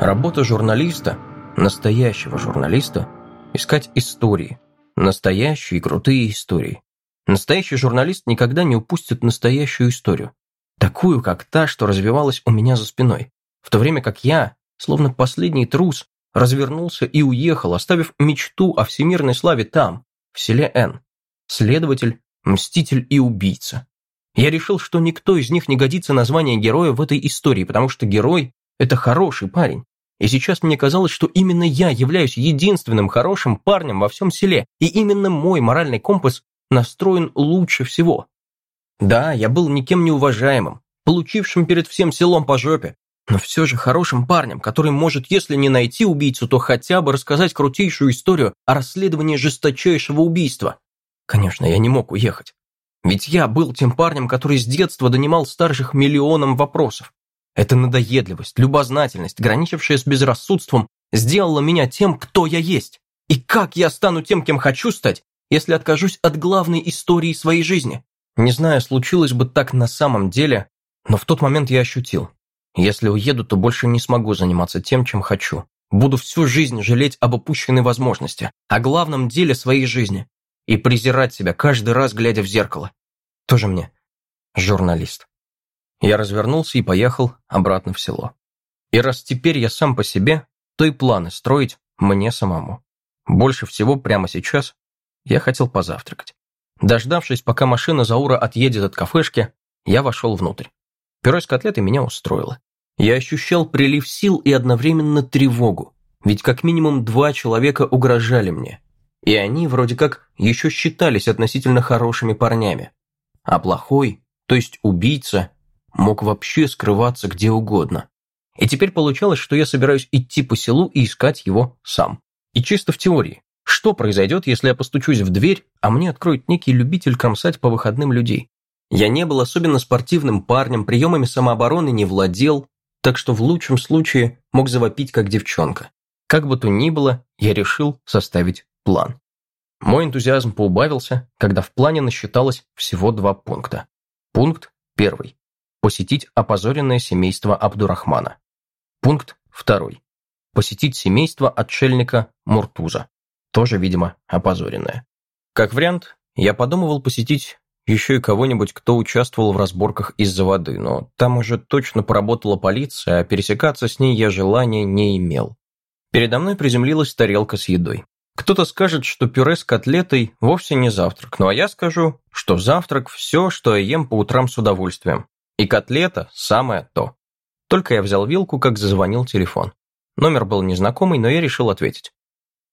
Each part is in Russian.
Работа журналиста, настоящего журналиста, искать истории, настоящие крутые истории. Настоящий журналист никогда не упустит настоящую историю. Такую, как та, что развивалась у меня за спиной. В то время как я, словно последний трус, развернулся и уехал, оставив мечту о всемирной славе там, в селе Н. Следователь, мститель и убийца. Я решил, что никто из них не годится на звание героя в этой истории, потому что герой – это хороший парень. И сейчас мне казалось, что именно я являюсь единственным хорошим парнем во всем селе, и именно мой моральный компас настроен лучше всего. Да, я был никем не уважаемым, получившим перед всем селом по жопе, но все же хорошим парнем, который может, если не найти убийцу, то хотя бы рассказать крутейшую историю о расследовании жесточайшего убийства. Конечно, я не мог уехать. Ведь я был тем парнем, который с детства донимал старших миллионом вопросов. Эта надоедливость, любознательность, граничившая с безрассудством, сделала меня тем, кто я есть. И как я стану тем, кем хочу стать, если откажусь от главной истории своей жизни? Не знаю, случилось бы так на самом деле, но в тот момент я ощутил. Если уеду, то больше не смогу заниматься тем, чем хочу. Буду всю жизнь жалеть об упущенной возможности, о главном деле своей жизни и презирать себя каждый раз, глядя в зеркало. Тоже мне журналист. Я развернулся и поехал обратно в село. И раз теперь я сам по себе, то и планы строить мне самому. Больше всего прямо сейчас я хотел позавтракать. Дождавшись, пока машина Заура отъедет от кафешки, я вошел внутрь. Пюре с котлетой меня устроило. Я ощущал прилив сил и одновременно тревогу, ведь как минимум два человека угрожали мне, и они вроде как еще считались относительно хорошими парнями. А плохой, то есть убийца, мог вообще скрываться где угодно. И теперь получалось, что я собираюсь идти по селу и искать его сам. И чисто в теории. Что произойдет, если я постучусь в дверь, а мне откроет некий любитель кромсать по выходным людей? Я не был особенно спортивным парнем, приемами самообороны не владел, так что в лучшем случае мог завопить как девчонка. Как бы то ни было, я решил составить план. Мой энтузиазм поубавился, когда в плане насчиталось всего два пункта. Пункт первый. Посетить опозоренное семейство Абдурахмана. Пункт второй. Посетить семейство отшельника Муртуза. Тоже, видимо, опозоренное. Как вариант, я подумывал посетить еще и кого-нибудь, кто участвовал в разборках из-за воды, но там уже точно поработала полиция, а пересекаться с ней я желания не имел. Передо мной приземлилась тарелка с едой. Кто-то скажет, что пюре с котлетой вовсе не завтрак, ну а я скажу, что завтрак – все, что я ем по утрам с удовольствием. И котлета – самое то. Только я взял вилку, как зазвонил телефон. Номер был незнакомый, но я решил ответить.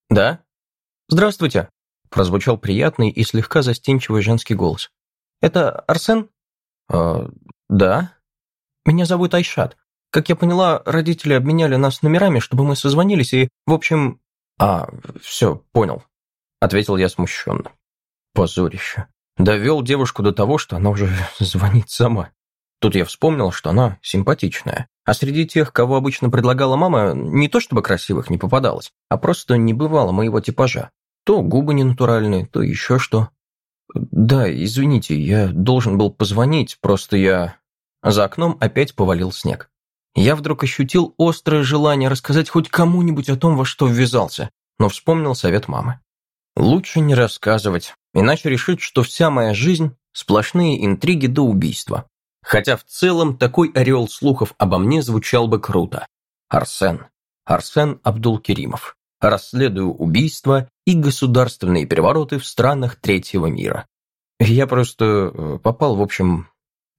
«Да?» «Здравствуйте», – прозвучал приятный и слегка застенчивый женский голос. «Это Арсен?» «Э, да». «Меня зовут Айшат. Как я поняла, родители обменяли нас номерами, чтобы мы созвонились, и, в общем, «А, все, понял», — ответил я смущенно. Позорище. Довел девушку до того, что она уже звонит сама. Тут я вспомнил, что она симпатичная. А среди тех, кого обычно предлагала мама, не то чтобы красивых не попадалось, а просто не бывало моего типажа. То губы ненатуральные, то еще что. Да, извините, я должен был позвонить, просто я... За окном опять повалил снег. Я вдруг ощутил острое желание рассказать хоть кому-нибудь о том, во что ввязался, но вспомнил совет мамы. Лучше не рассказывать, иначе решить, что вся моя жизнь – сплошные интриги до убийства. Хотя в целом такой ореол слухов обо мне звучал бы круто. Арсен. Арсен Абдул-Керимов. Расследую убийства и государственные перевороты в странах третьего мира. Я просто э, попал, в общем,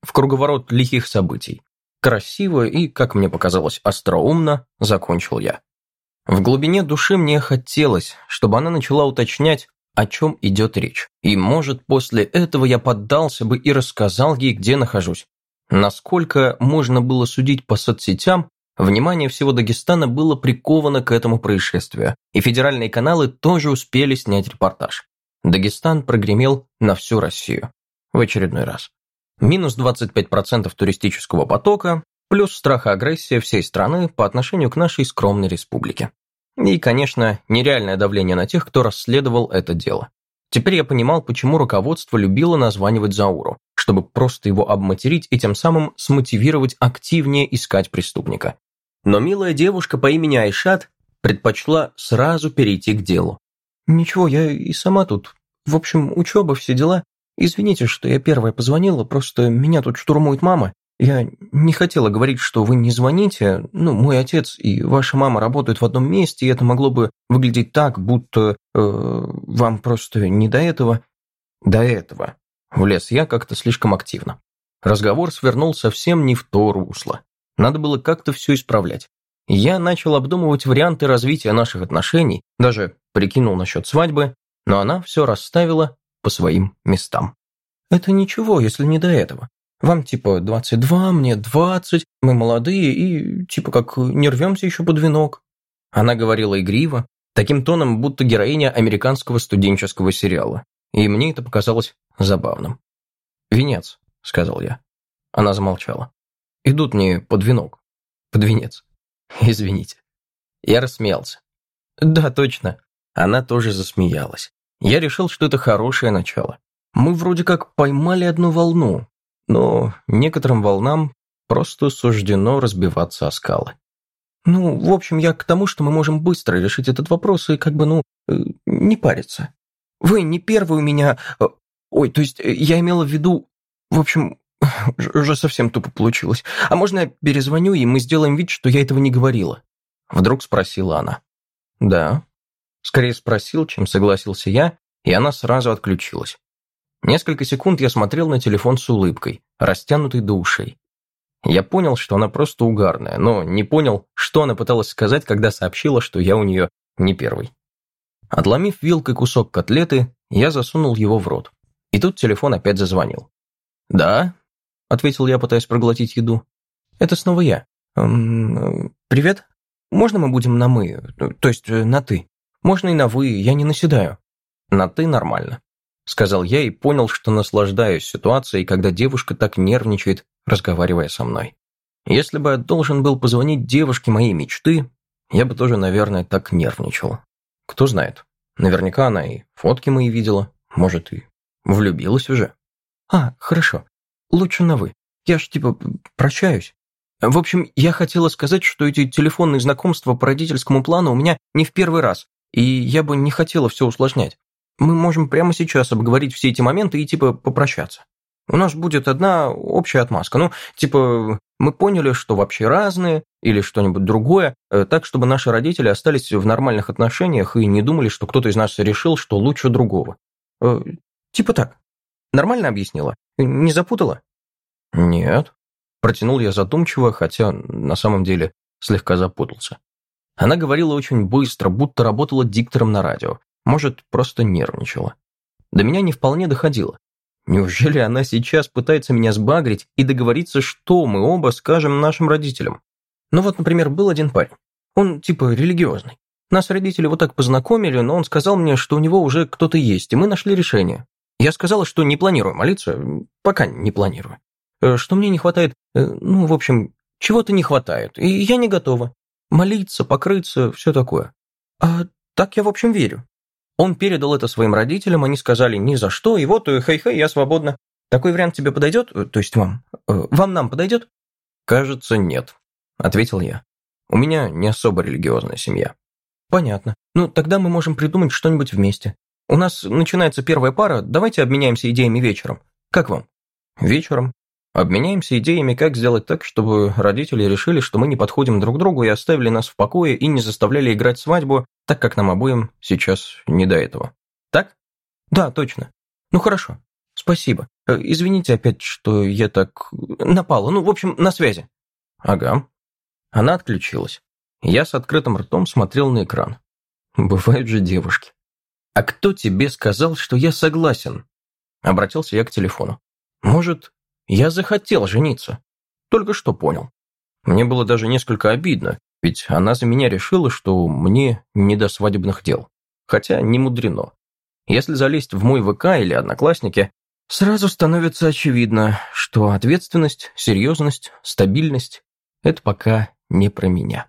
в круговорот лихих событий. Красиво и, как мне показалось, остроумно закончил я. В глубине души мне хотелось, чтобы она начала уточнять, о чем идет речь. И, может, после этого я поддался бы и рассказал ей, где нахожусь. Насколько можно было судить по соцсетям, внимание всего Дагестана было приковано к этому происшествию, и федеральные каналы тоже успели снять репортаж. Дагестан прогремел на всю Россию. В очередной раз минус 25% туристического потока, плюс страх и агрессия всей страны по отношению к нашей скромной республике. И, конечно, нереальное давление на тех, кто расследовал это дело. Теперь я понимал, почему руководство любило названивать Зауру, чтобы просто его обматерить и тем самым смотивировать активнее искать преступника. Но милая девушка по имени Айшат предпочла сразу перейти к делу. «Ничего, я и сама тут. В общем, учеба, все дела. Извините, что я первая позвонила, просто меня тут штурмует мама. Я не хотела говорить, что вы не звоните. Ну, мой отец и ваша мама работают в одном месте, и это могло бы выглядеть так, будто э, вам просто не до этого. До этого. Влез я как-то слишком активно. Разговор свернул совсем не в то русло. Надо было как-то все исправлять. Я начал обдумывать варианты развития наших отношений, даже прикинул насчет свадьбы, но она все расставила по своим местам. Это ничего, если не до этого. Вам типа 22, мне 20, мы молодые и типа как не рвемся еще под венок. Она говорила игриво, таким тоном, будто героиня американского студенческого сериала. И мне это показалось забавным. «Венец», — сказал я. Она замолчала. «Идут мне под венок. Под венец. Извините». Я рассмеялся. «Да, точно». Она тоже засмеялась. Я решил, что это хорошее начало. Мы вроде как поймали одну волну, но некоторым волнам просто суждено разбиваться о скалы. Ну, в общем, я к тому, что мы можем быстро решить этот вопрос и как бы, ну, э, не париться. Вы не первый у меня... Э, ой, то есть э, я имела в виду... В общем, уже совсем тупо получилось. А можно я перезвоню, и мы сделаем вид, что я этого не говорила?» Вдруг спросила она. «Да». Скорее спросил, чем согласился я, и она сразу отключилась. Несколько секунд я смотрел на телефон с улыбкой, растянутой до ушей. Я понял, что она просто угарная, но не понял, что она пыталась сказать, когда сообщила, что я у нее не первый. Отломив вилкой кусок котлеты, я засунул его в рот. И тут телефон опять зазвонил. «Да?» – ответил я, пытаясь проглотить еду. «Это снова я. Эм, привет? Можно мы будем на «мы», то есть э, на «ты»? Можно и на «вы», я не наседаю». «На «ты» нормально сказал я и понял, что наслаждаюсь ситуацией, когда девушка так нервничает, разговаривая со мной. Если бы я должен был позвонить девушке моей мечты, я бы тоже, наверное, так нервничал. Кто знает, наверняка она и фотки мои видела, может, и влюбилась уже. А, хорошо, лучше на «вы». Я ж типа прощаюсь. В общем, я хотела сказать, что эти телефонные знакомства по родительскому плану у меня не в первый раз, и я бы не хотела все усложнять. Мы можем прямо сейчас обговорить все эти моменты и типа попрощаться. У нас будет одна общая отмазка. Ну, типа, мы поняли, что вообще разные или что-нибудь другое, э, так, чтобы наши родители остались в нормальных отношениях и не думали, что кто-то из нас решил, что лучше другого. Э, типа так. Нормально объяснила? Не запутала? Нет. Протянул я задумчиво, хотя на самом деле слегка запутался. Она говорила очень быстро, будто работала диктором на радио. Может, просто нервничала. До меня не вполне доходило. Неужели она сейчас пытается меня сбагрить и договориться, что мы оба скажем нашим родителям? Ну вот, например, был один парень. Он типа религиозный. Нас родители вот так познакомили, но он сказал мне, что у него уже кто-то есть, и мы нашли решение. Я сказала, что не планирую молиться, пока не планирую. Э, что мне не хватает, э, ну, в общем, чего-то не хватает, и я не готова. Молиться, покрыться, все такое. А так я, в общем, верю. Он передал это своим родителям, они сказали ни за что, и вот, хей-хей, я свободна. Такой вариант тебе подойдет? Э, то есть вам? Э, вам нам подойдет? Кажется, нет, ответил я. У меня не особо религиозная семья. Понятно. Ну, тогда мы можем придумать что-нибудь вместе. У нас начинается первая пара, давайте обменяемся идеями вечером. Как вам? Вечером. Обменяемся идеями, как сделать так, чтобы родители решили, что мы не подходим друг другу и оставили нас в покое и не заставляли играть свадьбу, так как нам обоим сейчас не до этого. Так? Да, точно. Ну хорошо. Спасибо. Э, извините опять, что я так напала. Ну, в общем, на связи. Ага. Она отключилась. Я с открытым ртом смотрел на экран. Бывают же девушки. А кто тебе сказал, что я согласен? Обратился я к телефону. Может, я захотел жениться. Только что понял. Мне было даже несколько обидно, ведь она за меня решила, что мне не до свадебных дел. Хотя не мудрено. Если залезть в мой ВК или Одноклассники, сразу становится очевидно, что ответственность, серьезность, стабильность – это пока не про меня.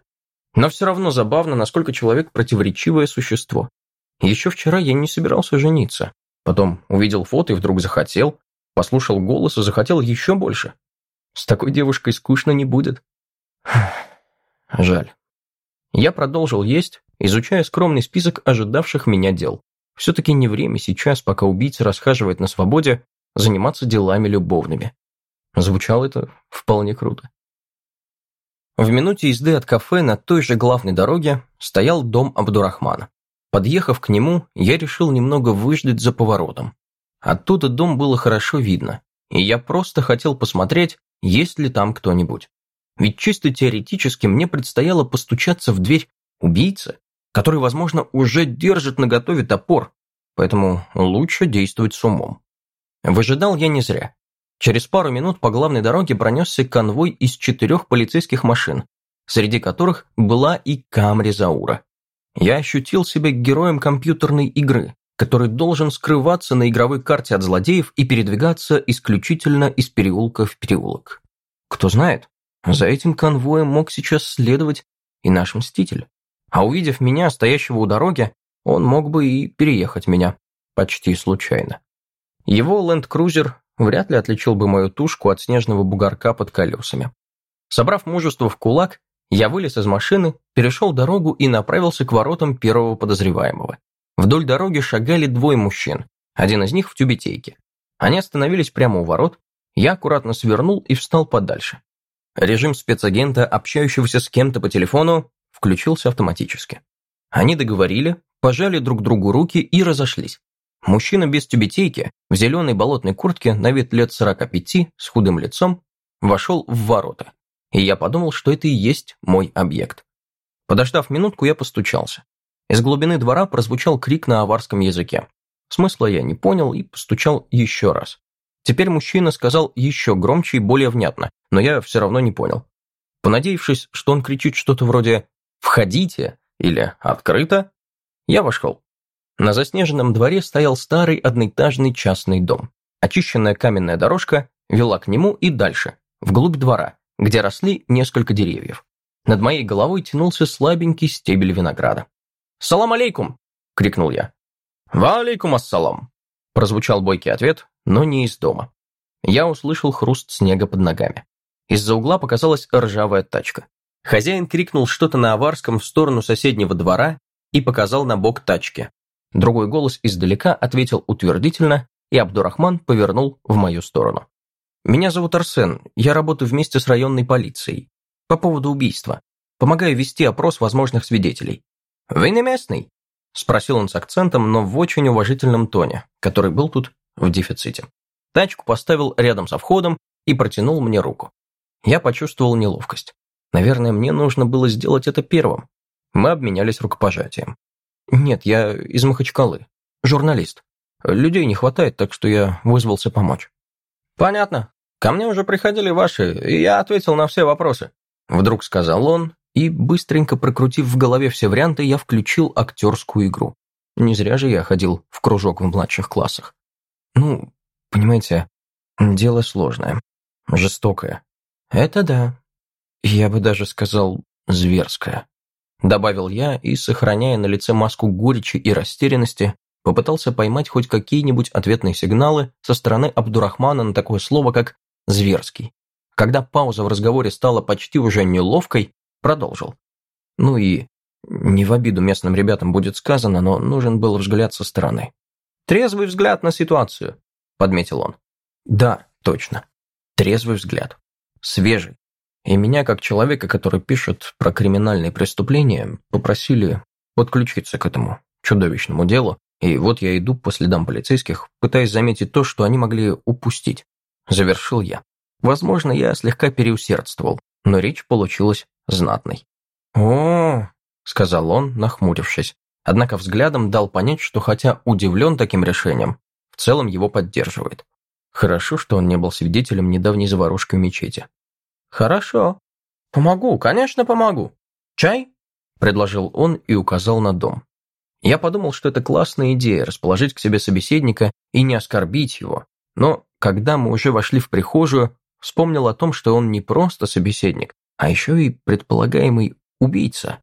Но все равно забавно, насколько человек противоречивое существо. Еще вчера я не собирался жениться. Потом увидел фото и вдруг захотел. Послушал голос и захотел еще больше. С такой девушкой скучно не будет. Жаль. Я продолжил есть, изучая скромный список ожидавших меня дел. Все-таки не время сейчас, пока убийца расхаживает на свободе, заниматься делами любовными. Звучало это вполне круто. В минуте езды от кафе на той же главной дороге стоял дом Абдурахмана. Подъехав к нему, я решил немного выждать за поворотом. Оттуда дом было хорошо видно, и я просто хотел посмотреть, есть ли там кто-нибудь. Ведь чисто теоретически мне предстояло постучаться в дверь убийцы, который, возможно, уже держит наготове топор, поэтому лучше действовать с умом. Выжидал я не зря. Через пару минут по главной дороге пронесся конвой из четырех полицейских машин, среди которых была и Камри Заура. Я ощутил себя героем компьютерной игры, который должен скрываться на игровой карте от злодеев и передвигаться исключительно из переулка в переулок. Кто знает, за этим конвоем мог сейчас следовать и наш Мститель. А увидев меня, стоящего у дороги, он мог бы и переехать меня, почти случайно. Его ленд-крузер вряд ли отличил бы мою тушку от снежного бугорка под колесами. Собрав мужество в кулак, я вылез из машины, перешел дорогу и направился к воротам первого подозреваемого. Вдоль дороги шагали двое мужчин, один из них в тюбетейке. Они остановились прямо у ворот, я аккуратно свернул и встал подальше. Режим спецагента, общающегося с кем-то по телефону, включился автоматически. Они договорили, пожали друг другу руки и разошлись. Мужчина без тюбетейки, в зеленой болотной куртке, на вид лет 45, с худым лицом, вошел в ворота. И я подумал, что это и есть мой объект. Подождав минутку, я постучался. Из глубины двора прозвучал крик на аварском языке. Смысла я не понял и постучал еще раз. Теперь мужчина сказал еще громче и более внятно, но я все равно не понял. Понадеявшись, что он кричит что-то вроде «Входите!» или «Открыто!», я вошел. На заснеженном дворе стоял старый одноэтажный частный дом. Очищенная каменная дорожка вела к нему и дальше, вглубь двора, где росли несколько деревьев. Над моей головой тянулся слабенький стебель винограда. «Салам алейкум!» — крикнул я. «Ва алейкум ассалам!» — прозвучал бойкий ответ, но не из дома. Я услышал хруст снега под ногами. Из-за угла показалась ржавая тачка. Хозяин крикнул что-то на аварском в сторону соседнего двора и показал на бок тачки, Другой голос издалека ответил утвердительно, и Абдурахман повернул в мою сторону. «Меня зовут Арсен, я работаю вместе с районной полицией. По поводу убийства. Помогаю вести опрос возможных свидетелей». «Вы не местный?» – спросил он с акцентом, но в очень уважительном тоне, который был тут в дефиците. Тачку поставил рядом со входом и протянул мне руку. Я почувствовал неловкость. Наверное, мне нужно было сделать это первым. Мы обменялись рукопожатием. «Нет, я из Махачкалы. Журналист. Людей не хватает, так что я вызвался помочь». «Понятно. Ко мне уже приходили ваши, и я ответил на все вопросы», вдруг сказал он, и, быстренько прокрутив в голове все варианты, я включил актерскую игру. Не зря же я ходил в кружок в младших классах. Ну, понимаете, дело сложное, жестокое. Это да. Я бы даже сказал, зверское. Добавил я и, сохраняя на лице маску горечи и растерянности, попытался поймать хоть какие-нибудь ответные сигналы со стороны Абдурахмана на такое слово, как «зверский». Когда пауза в разговоре стала почти уже неловкой, продолжил. Ну и не в обиду местным ребятам будет сказано, но нужен был взгляд со стороны. «Трезвый взгляд на ситуацию», — подметил он. «Да, точно. Трезвый взгляд. Свежий, и меня, как человека, который пишет про криминальные преступления, попросили подключиться к этому чудовищному делу, и вот я иду по следам полицейских, пытаясь заметить то, что они могли упустить. Завершил я. Возможно, я слегка переусердствовал, но речь получилась знатной. «О, — сказал он, нахмурившись, однако взглядом дал понять, что хотя удивлен таким решением, в целом его поддерживает. Хорошо, что он не был свидетелем недавней заварушки в мечети. «Хорошо. Помогу, конечно, помогу. Чай?» – предложил он и указал на дом. Я подумал, что это классная идея – расположить к себе собеседника и не оскорбить его. Но когда мы уже вошли в прихожую, вспомнил о том, что он не просто собеседник, а еще и предполагаемый убийца.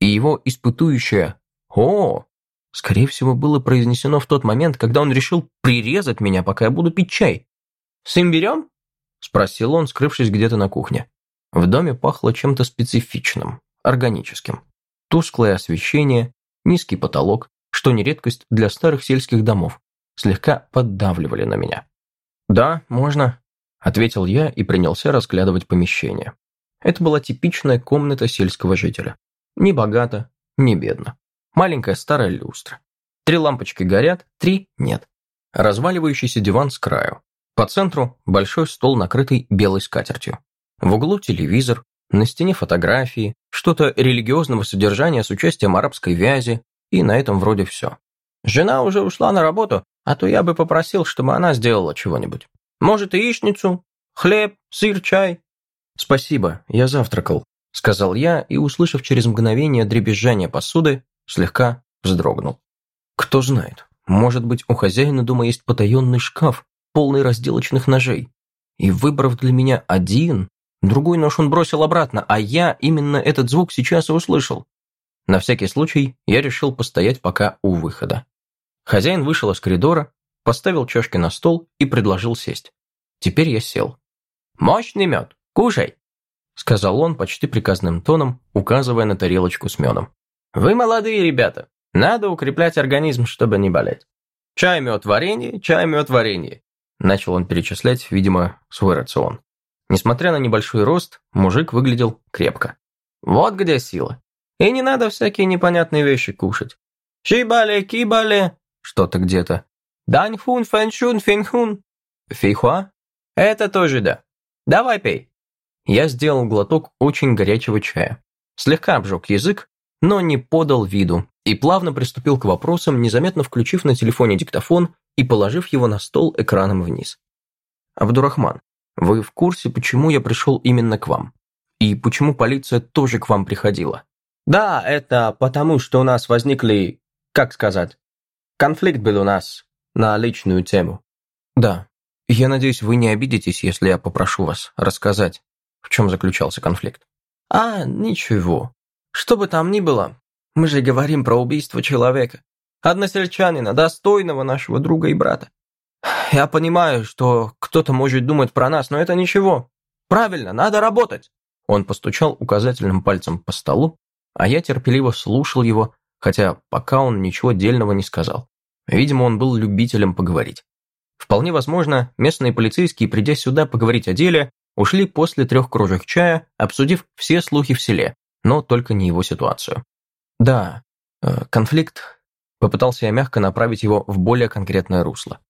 И его испытующее «О!» скорее всего, было произнесено в тот момент, когда он решил прирезать меня, пока я буду пить чай. «С имбирем?» – спросил он, скрывшись где-то на кухне. В доме пахло чем-то специфичным, органическим. Тусклое освещение, низкий потолок, что не редкость для старых сельских домов, слегка поддавливали на меня. «Да, можно», – ответил я и принялся разглядывать помещение. Это была типичная комната сельского жителя. Не богато, не бедно. Маленькая старая люстра. Три лампочки горят, три нет. Разваливающийся диван с краю. По центру большой стол, накрытый белой скатертью. В углу телевизор, на стене фотографии, что-то религиозного содержания с участием арабской вязи, и на этом вроде все. Жена уже ушла на работу, а то я бы попросил, чтобы она сделала чего-нибудь. Может, яичницу, хлеб, сыр, чай. Спасибо, я завтракал, сказал я и, услышав через мгновение дребезжание посуды, слегка вздрогнул. Кто знает, может быть, у хозяина дома есть потаенный шкаф, полный разделочных ножей. И выбрав для меня один, другой нож он бросил обратно, а я именно этот звук сейчас и услышал. На всякий случай я решил постоять пока у выхода. Хозяин вышел из коридора, поставил чашки на стол и предложил сесть. Теперь я сел. «Мощный мед, кушай!» сказал он почти приказным тоном, указывая на тарелочку с медом. «Вы молодые ребята, надо укреплять организм, чтобы не болеть. Чай, мед, варенье, чай, мед, варенье». Начал он перечислять, видимо, свой рацион. Несмотря на небольшой рост, мужик выглядел крепко. «Вот где сила. И не надо всякие непонятные вещи кушать. Шибале, кибале, что-то где-то. Даньхун, фэншун, финхун. Фейхуа? Это тоже да. Давай пей. Я сделал глоток очень горячего чая. Слегка обжег язык, но не подал виду и плавно приступил к вопросам, незаметно включив на телефоне диктофон и положив его на стол экраном вниз. «Абдурахман, вы в курсе, почему я пришел именно к вам? И почему полиция тоже к вам приходила?» «Да, это потому, что у нас возникли, как сказать, Конфликт был у нас на личную тему. Да. Я надеюсь, вы не обидитесь, если я попрошу вас рассказать, в чем заключался конфликт. А, ничего. Что бы там ни было, мы же говорим про убийство человека. Односельчанина, достойного нашего друга и брата. Я понимаю, что кто-то может думать про нас, но это ничего. Правильно, надо работать. Он постучал указательным пальцем по столу, а я терпеливо слушал его, хотя пока он ничего дельного не сказал. Видимо, он был любителем поговорить. Вполне возможно, местные полицейские, придя сюда поговорить о деле, ушли после трех кружек чая, обсудив все слухи в селе, но только не его ситуацию. Да, э, конфликт. Попытался я мягко направить его в более конкретное русло.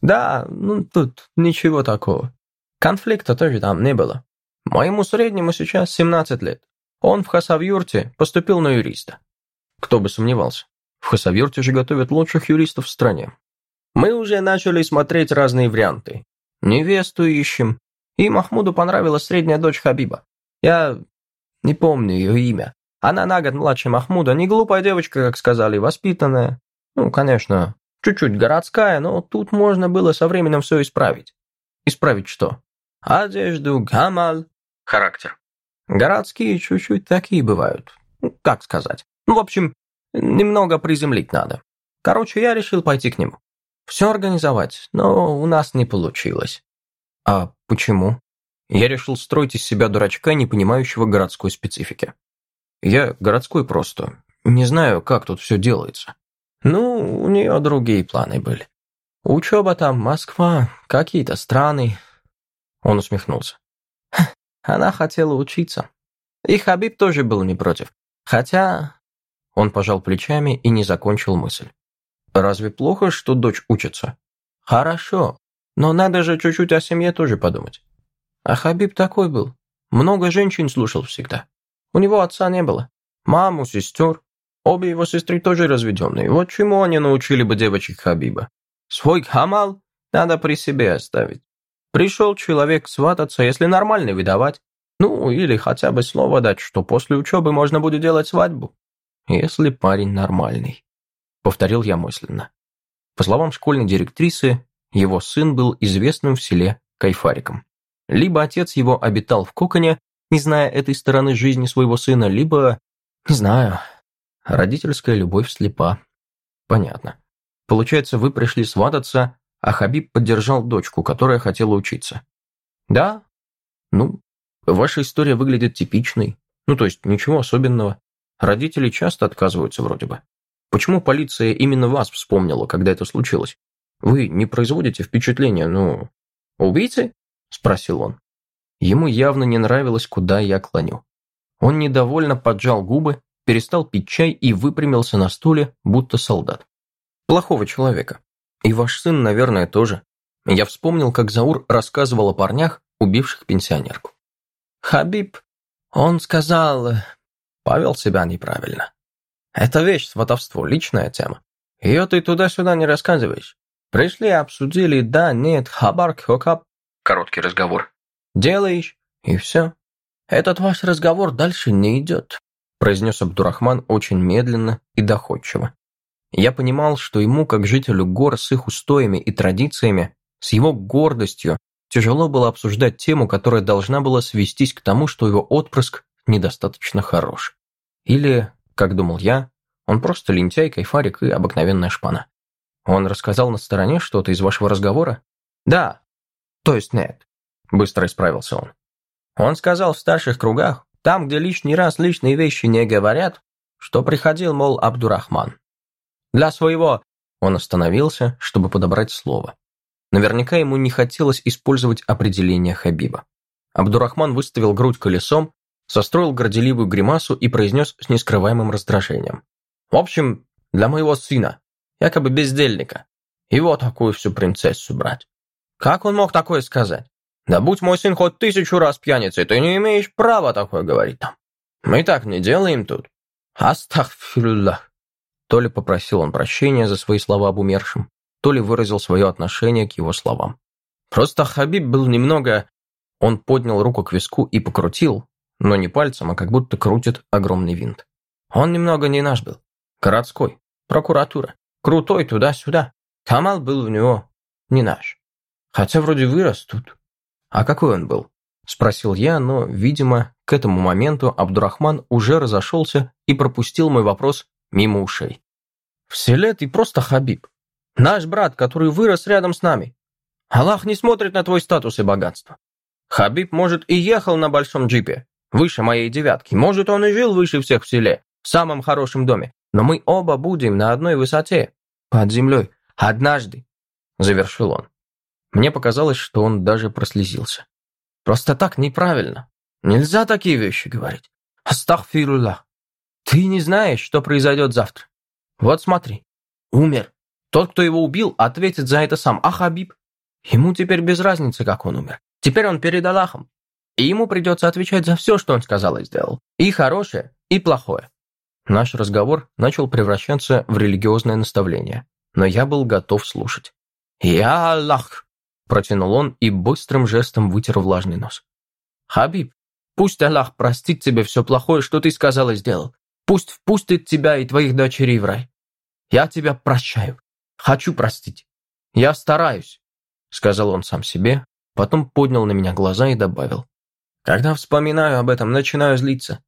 Да, ну тут ничего такого. Конфликта тоже там не было. Моему среднему сейчас 17 лет. Он в Хасавюрте поступил на юриста. Кто бы сомневался. В Хасавюрте же готовят лучших юристов в стране. Мы уже начали смотреть разные варианты. Невесту ищем. И Махмуду понравилась средняя дочь Хабиба. Я не помню ее имя. Она на год младше Махмуда, не глупая девочка, как сказали, воспитанная. Ну, конечно, чуть-чуть городская, но тут можно было со временем все исправить. Исправить что? Одежду, гамаль, характер. Городские чуть-чуть такие бывают. Ну, как сказать? Ну, в общем, немного приземлить надо. Короче, я решил пойти к нему. Все организовать, но у нас не получилось. А почему? Я решил строить из себя дурачка, не понимающего городской специфики. Я городской просто. Не знаю, как тут все делается. Ну, у нее другие планы были. Учеба там, Москва, какие-то страны. Он усмехнулся. Она хотела учиться. И Хабиб тоже был не против. Хотя он пожал плечами и не закончил мысль. «Разве плохо, что дочь учится?» «Хорошо, но надо же чуть-чуть о семье тоже подумать. А Хабиб такой был. Много женщин слушал всегда. У него отца не было. Маму, сестер. Обе его сестры тоже разведенные. Вот чему они научили бы девочек Хабиба. Свой хамал надо при себе оставить. Пришел человек свататься, если нормальный выдавать. Ну, или хотя бы слово дать, что после учебы можно будет делать свадьбу. «Если парень нормальный», — повторил я мысленно. По словам школьной директрисы, его сын был известным в селе кайфариком. Либо отец его обитал в коконе, не зная этой стороны жизни своего сына, либо... Не знаю. Родительская любовь слепа. Понятно. Получается, вы пришли свататься, а Хабиб поддержал дочку, которая хотела учиться. Да? Ну, Ваша история выглядит типичной. Ну, то есть, ничего особенного. Родители часто отказываются вроде бы. Почему полиция именно вас вспомнила, когда это случилось? Вы не производите впечатления, ну... Убийцы? Спросил он. Ему явно не нравилось, куда я клоню. Он недовольно поджал губы, перестал пить чай и выпрямился на стуле, будто солдат. Плохого человека. И ваш сын, наверное, тоже. Я вспомнил, как Заур рассказывал о парнях, убивших пенсионерку. Хабиб, он сказал, повел себя неправильно. Это вещь, сватовство, личная тема. Ее ты туда-сюда не рассказываешь. Пришли, обсудили, да, нет, хабар, хокап. Короткий разговор. Делаешь, и все. Этот ваш разговор дальше не идет, произнес Абдурахман очень медленно и доходчиво. Я понимал, что ему, как жителю гор с их устоями и традициями, с его гордостью, Тяжело было обсуждать тему, которая должна была свестись к тому, что его отпрыск недостаточно хорош. Или, как думал я, он просто лентяй, кайфарик и обыкновенная шпана. Он рассказал на стороне что-то из вашего разговора? Да. То есть нет. Быстро исправился он. Он сказал в старших кругах, там, где лишний раз личные вещи не говорят, что приходил, мол, Абдурахман. Для своего... Он остановился, чтобы подобрать слово. Наверняка ему не хотелось использовать определение Хабиба. Абдурахман выставил грудь колесом, состроил горделивую гримасу и произнес с нескрываемым раздражением. «В общем, для моего сына, якобы бездельника, его такую всю принцессу брать. Как он мог такое сказать? Да будь мой сын хоть тысячу раз пьяницей, ты не имеешь права такое говорить там. Мы так не делаем тут. Астахфируллах. То ли попросил он прощения за свои слова об умершем, то ли выразил свое отношение к его словам. Просто Хабиб был немного... Он поднял руку к виску и покрутил, но не пальцем, а как будто крутит огромный винт. Он немного не наш был. Городской. Прокуратура. Крутой туда-сюда. Камал был у него не наш. Хотя вроде вырос тут. А какой он был? Спросил я, но, видимо, к этому моменту Абдурахман уже разошелся и пропустил мой вопрос мимо ушей. В селе ты просто Хабиб. Наш брат, который вырос рядом с нами. Аллах не смотрит на твой статус и богатство. Хабиб, может, и ехал на большом джипе, выше моей девятки. Может, он и жил выше всех в селе, в самом хорошем доме. Но мы оба будем на одной высоте, под землей, однажды», — завершил он. Мне показалось, что он даже прослезился. «Просто так неправильно. Нельзя такие вещи говорить. Астахфируллах. Ты не знаешь, что произойдет завтра. Вот смотри. Умер. Тот, кто его убил, ответит за это сам. А Хабиб? Ему теперь без разницы, как он умер. Теперь он перед Аллахом. И ему придется отвечать за все, что он сказал и сделал. И хорошее, и плохое. Наш разговор начал превращаться в религиозное наставление, но я был готов слушать. «Я Аллах!» – протянул он и быстрым жестом вытер влажный нос. «Хабиб, пусть Аллах простит тебе все плохое, что ты сказал и сделал. Пусть впустит тебя и твоих дочерей в рай. Я тебя прощаю. Хочу простить. Я стараюсь», — сказал он сам себе, потом поднял на меня глаза и добавил. «Когда вспоминаю об этом, начинаю злиться.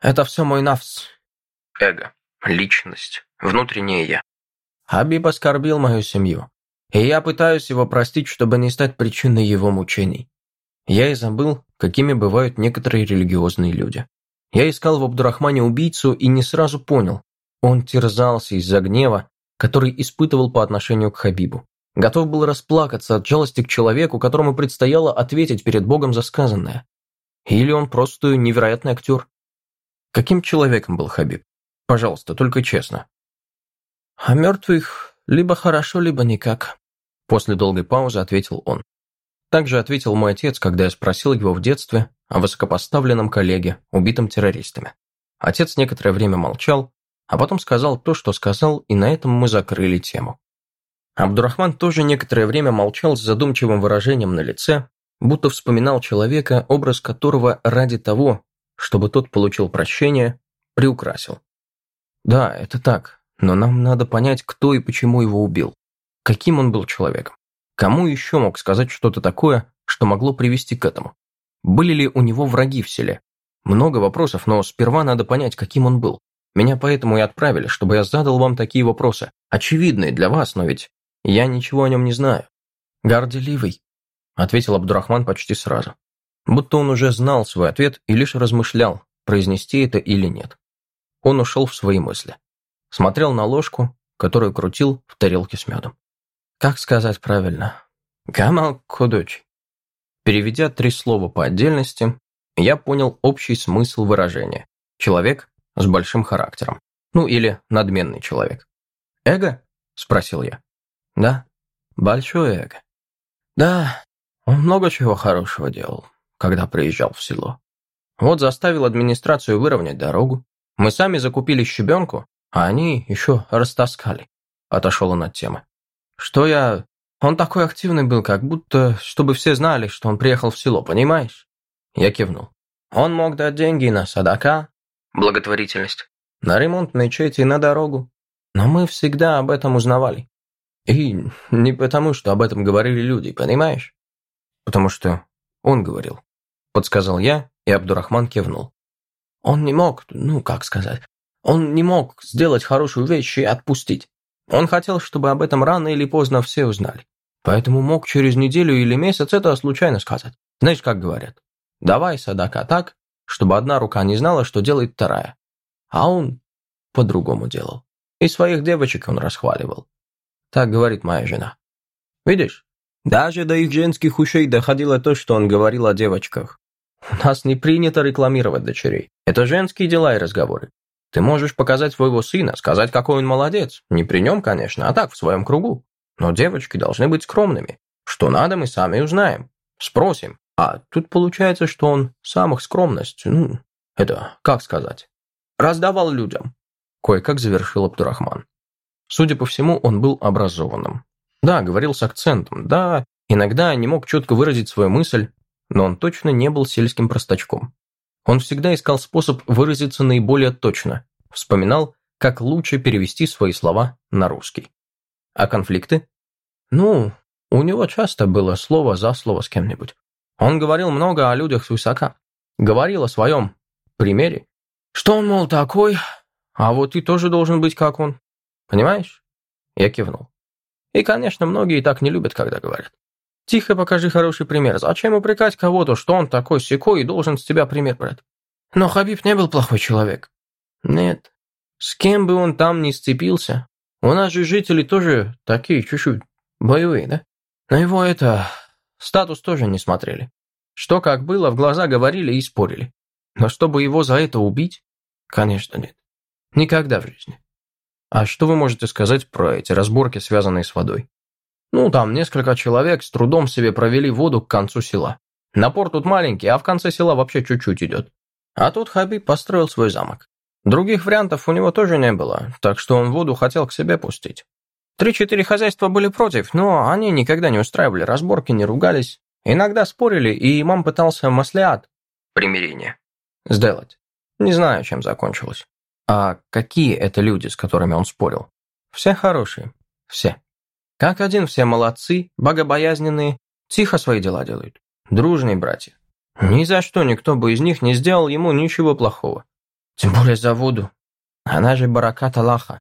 Это все мой навс». Эго, личность, внутреннее я. Хабиб оскорбил мою семью, и я пытаюсь его простить, чтобы не стать причиной его мучений. Я и забыл, какими бывают некоторые религиозные люди. Я искал в Абдурахмане убийцу и не сразу понял. Он терзался из-за гнева, который испытывал по отношению к Хабибу. Готов был расплакаться от жалости к человеку, которому предстояло ответить перед Богом за сказанное. Или он просто невероятный актер. Каким человеком был Хабиб? Пожалуйста, только честно. А мертвых либо хорошо, либо никак. После долгой паузы ответил он. Также ответил мой отец, когда я спросил его в детстве о высокопоставленном коллеге, убитом террористами. Отец некоторое время молчал, а потом сказал то, что сказал, и на этом мы закрыли тему. Абдурахман тоже некоторое время молчал с задумчивым выражением на лице, будто вспоминал человека, образ которого ради того, чтобы тот получил прощение, приукрасил. Да, это так, но нам надо понять, кто и почему его убил. Каким он был человеком. Кому еще мог сказать что-то такое, что могло привести к этому? Были ли у него враги в селе? Много вопросов, но сперва надо понять, каким он был. Меня поэтому и отправили, чтобы я задал вам такие вопросы, очевидные для вас, но ведь я ничего о нем не знаю». «Горделивый», — ответил Абдурахман почти сразу. Будто он уже знал свой ответ и лишь размышлял, произнести это или нет. Он ушел в свои мысли. Смотрел на ложку, которую крутил в тарелке с медом. Как сказать правильно? Гамал кудуч. Переведя три слова по отдельности, я понял общий смысл выражения. Человек с большим характером. Ну или надменный человек. «Эго?» – спросил я. «Да, большое эго. Да, он много чего хорошего делал, когда приезжал в село. Вот заставил администрацию выровнять дорогу. Мы сами закупили щебенку, а они еще растаскали. Отошел он от темы. Что я... Он такой активный был, как будто, чтобы все знали, что он приехал в село, понимаешь? Я кивнул. Он мог дать деньги на садака, благотворительность, на ремонт мечети и на дорогу. Но мы всегда об этом узнавали. И не потому, что об этом говорили люди, понимаешь? Потому что он говорил. Подсказал я, и Абдурахман кивнул. Он не мог, ну, как сказать, он не мог сделать хорошую вещь и отпустить. Он хотел, чтобы об этом рано или поздно все узнали. Поэтому мог через неделю или месяц это случайно сказать. Знаешь, как говорят? Давай садака так, чтобы одна рука не знала, что делает вторая. А он по-другому делал. И своих девочек он расхваливал. Так говорит моя жена. Видишь? Даже до их женских ушей доходило то, что он говорил о девочках. У нас не принято рекламировать дочерей. Это женские дела и разговоры. Ты можешь показать своего сына, сказать, какой он молодец. Не при нем, конечно, а так, в своем кругу. Но девочки должны быть скромными. Что надо, мы сами узнаем. Спросим. А тут получается, что он сам их скромность, ну, это, как сказать, раздавал людям. Кое-как завершил Абдурахман. Судя по всему, он был образованным. Да, говорил с акцентом, да, иногда не мог четко выразить свою мысль, но он точно не был сельским простачком. Он всегда искал способ выразиться наиболее точно, вспоминал, как лучше перевести свои слова на русский. А конфликты? Ну, у него часто было слово за слово с кем-нибудь. Он говорил много о людях свысока. Говорил о своем примере. Что он, мол, такой, а вот ты тоже должен быть как он. Понимаешь? Я кивнул. И, конечно, многие так не любят, когда говорят. Тихо покажи хороший пример. Зачем упрекать кого-то, что он такой секой и должен с тебя пример брать? Но Хабиб не был плохой человек. Нет. С кем бы он там ни сцепился, у нас же жители тоже такие чуть-чуть боевые, да? На его это... статус тоже не смотрели. Что как было, в глаза говорили и спорили. Но чтобы его за это убить? Конечно, нет. Никогда в жизни. А что вы можете сказать про эти разборки, связанные с водой? Ну, там несколько человек с трудом себе провели воду к концу села. Напор тут маленький, а в конце села вообще чуть-чуть идет. А тут Хабиб построил свой замок. Других вариантов у него тоже не было, так что он воду хотел к себе пустить. Три-четыре хозяйства были против, но они никогда не устраивали разборки, не ругались. Иногда спорили, и имам пытался маслиат, примирение, сделать. Не знаю, чем закончилось. А какие это люди, с которыми он спорил? Все хорошие. Все. Как один, все молодцы, богобоязненные, тихо свои дела делают. Дружные братья. Ни за что никто бы из них не сделал ему ничего плохого. Тем более за воду. Она же баракат Аллаха.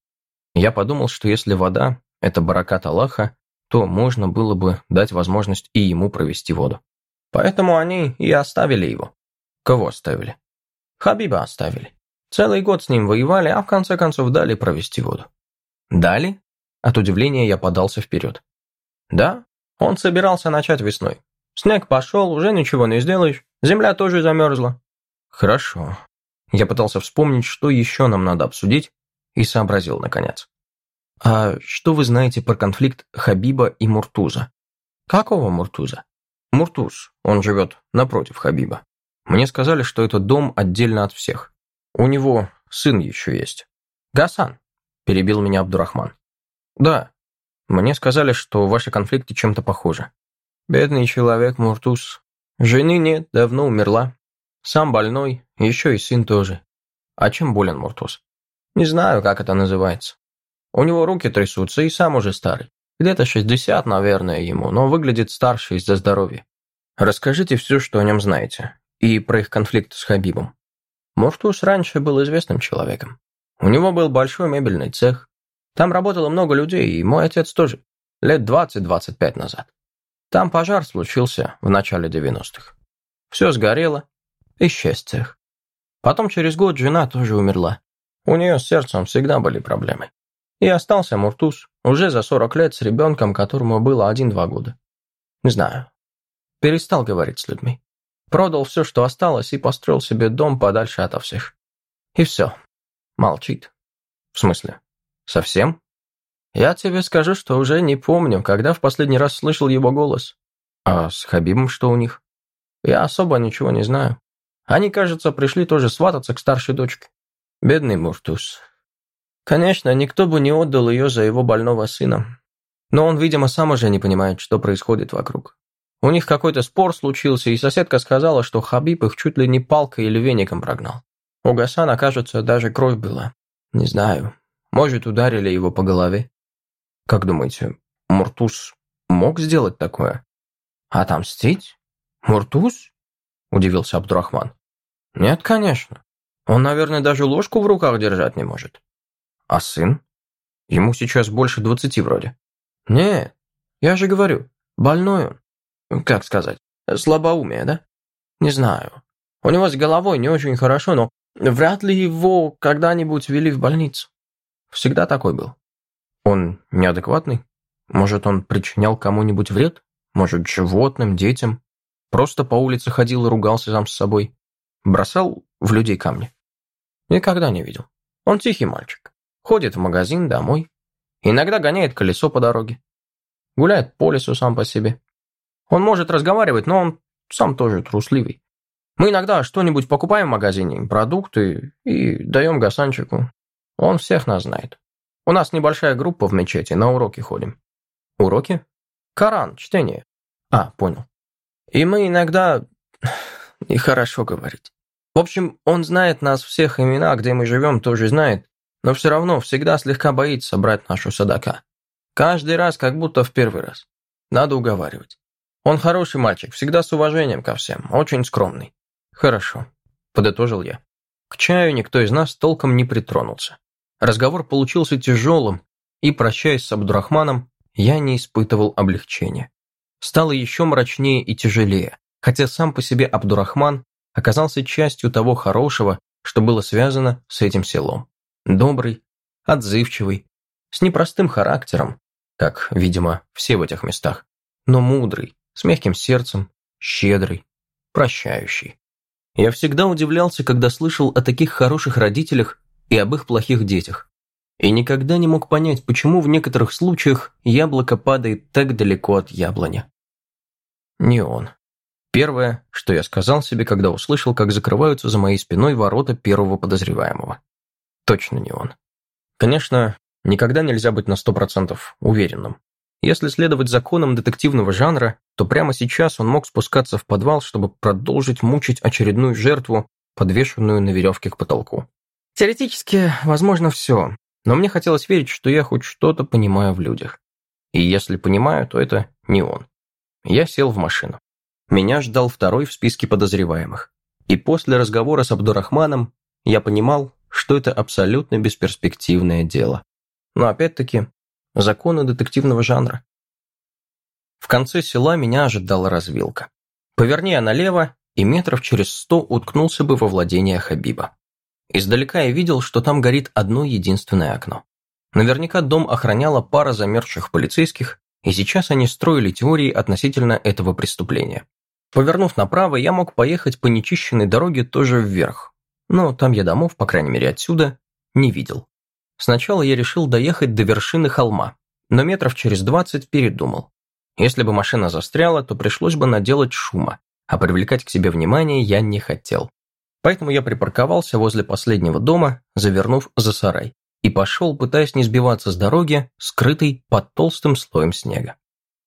Я подумал, что если вода – это баракат Аллаха, то можно было бы дать возможность и ему провести воду. Поэтому они и оставили его. Кого оставили? Хабиба оставили. Целый год с ним воевали, а в конце концов дали провести воду. Дали? От удивления я подался вперед. Да, он собирался начать весной. Снег пошел, уже ничего не сделаешь. Земля тоже замерзла. Хорошо. Я пытался вспомнить, что еще нам надо обсудить, и сообразил, наконец. А что вы знаете про конфликт Хабиба и Муртуза? Какого Муртуза? Муртуз, он живет напротив Хабиба. Мне сказали, что этот дом отдельно от всех. У него сын еще есть. Гасан, перебил меня Абдурахман. Да, мне сказали, что ваши конфликты чем-то похожи. Бедный человек Муртуз. Жены нет, давно умерла. Сам больной, еще и сын тоже. А чем болен Муртуз? Не знаю, как это называется. У него руки трясутся, и сам уже старый. Где-то 60, наверное, ему, но выглядит старше из-за здоровья. Расскажите все, что о нем знаете. И про их конфликт с Хабибом. Муртуз раньше был известным человеком. У него был большой мебельный цех. Там работало много людей, и мой отец тоже. Лет 20-25 назад. Там пожар случился в начале 90-х. Все сгорело. Исчез цех. Потом через год жена тоже умерла. У нее с сердцем всегда были проблемы. И остался Муртуз, уже за 40 лет с ребенком, которому было один-два года. Не знаю. Перестал говорить с людьми. Продал все, что осталось, и построил себе дом подальше ото всех. И все. Молчит. В смысле? Совсем? Я тебе скажу, что уже не помню, когда в последний раз слышал его голос. А с Хабибом что у них? Я особо ничего не знаю. Они, кажется, пришли тоже свататься к старшей дочке. Бедный Муртус. Конечно, никто бы не отдал ее за его больного сына. Но он, видимо, сам уже не понимает, что происходит вокруг. У них какой-то спор случился, и соседка сказала, что Хабиб их чуть ли не палкой или веником прогнал. У Гасана, кажется, даже кровь была. Не знаю. Может, ударили его по голове. Как думаете, Муртуз мог сделать такое? Отомстить? Муртуз? Удивился Абдурахман. Нет, конечно. Он, наверное, даже ложку в руках держать не может. А сын? Ему сейчас больше двадцати вроде. Нет, я же говорю, больной он. Как сказать, слабоумие, да? Не знаю. У него с головой не очень хорошо, но вряд ли его когда-нибудь вели в больницу. Всегда такой был. Он неадекватный? Может, он причинял кому-нибудь вред? Может, животным, детям? Просто по улице ходил и ругался сам с собой? Бросал в людей камни? Никогда не видел. Он тихий мальчик. Ходит в магазин, домой. Иногда гоняет колесо по дороге. Гуляет по лесу сам по себе. Он может разговаривать, но он сам тоже трусливый. Мы иногда что-нибудь покупаем в магазине, продукты, и даем Гасанчику. Он всех нас знает. У нас небольшая группа в мечети, на уроки ходим. Уроки? Коран, чтение. А, понял. И мы иногда... Нехорошо говорить. В общем, он знает нас всех имена, где мы живем, тоже знает, но все равно всегда слегка боится брать нашу садака. Каждый раз, как будто в первый раз. Надо уговаривать. Он хороший мальчик, всегда с уважением ко всем, очень скромный. Хорошо, подытожил я. К чаю никто из нас толком не притронулся. Разговор получился тяжелым, и, прощаясь с Абдурахманом, я не испытывал облегчения. Стало еще мрачнее и тяжелее, хотя сам по себе Абдурахман оказался частью того хорошего, что было связано с этим селом. Добрый, отзывчивый, с непростым характером, как, видимо, все в этих местах, но мудрый, с мягким сердцем, щедрый, прощающий. Я всегда удивлялся, когда слышал о таких хороших родителях и об их плохих детях. И никогда не мог понять, почему в некоторых случаях яблоко падает так далеко от яблони. Не он. Первое, что я сказал себе, когда услышал, как закрываются за моей спиной ворота первого подозреваемого. Точно не он. Конечно, никогда нельзя быть на сто процентов уверенным. Если следовать законам детективного жанра, то прямо сейчас он мог спускаться в подвал, чтобы продолжить мучить очередную жертву, подвешенную на веревке к потолку. Теоретически, возможно, все, но мне хотелось верить, что я хоть что-то понимаю в людях. И если понимаю, то это не он. Я сел в машину. Меня ждал второй в списке подозреваемых. И после разговора с Абдурахманом я понимал, что это абсолютно бесперспективное дело. Но опять-таки, законы детективного жанра. В конце села меня ожидала развилка. Поверни я налево, и метров через сто уткнулся бы во владение Хабиба. Издалека я видел, что там горит одно единственное окно. Наверняка дом охраняла пара замерзших полицейских, и сейчас они строили теории относительно этого преступления. Повернув направо, я мог поехать по нечищенной дороге тоже вверх. Но там я домов, по крайней мере отсюда, не видел. Сначала я решил доехать до вершины холма, но метров через двадцать передумал. Если бы машина застряла, то пришлось бы наделать шума, а привлекать к себе внимание я не хотел. Поэтому я припарковался возле последнего дома, завернув за сарай, и пошел, пытаясь не сбиваться с дороги, скрытой под толстым слоем снега.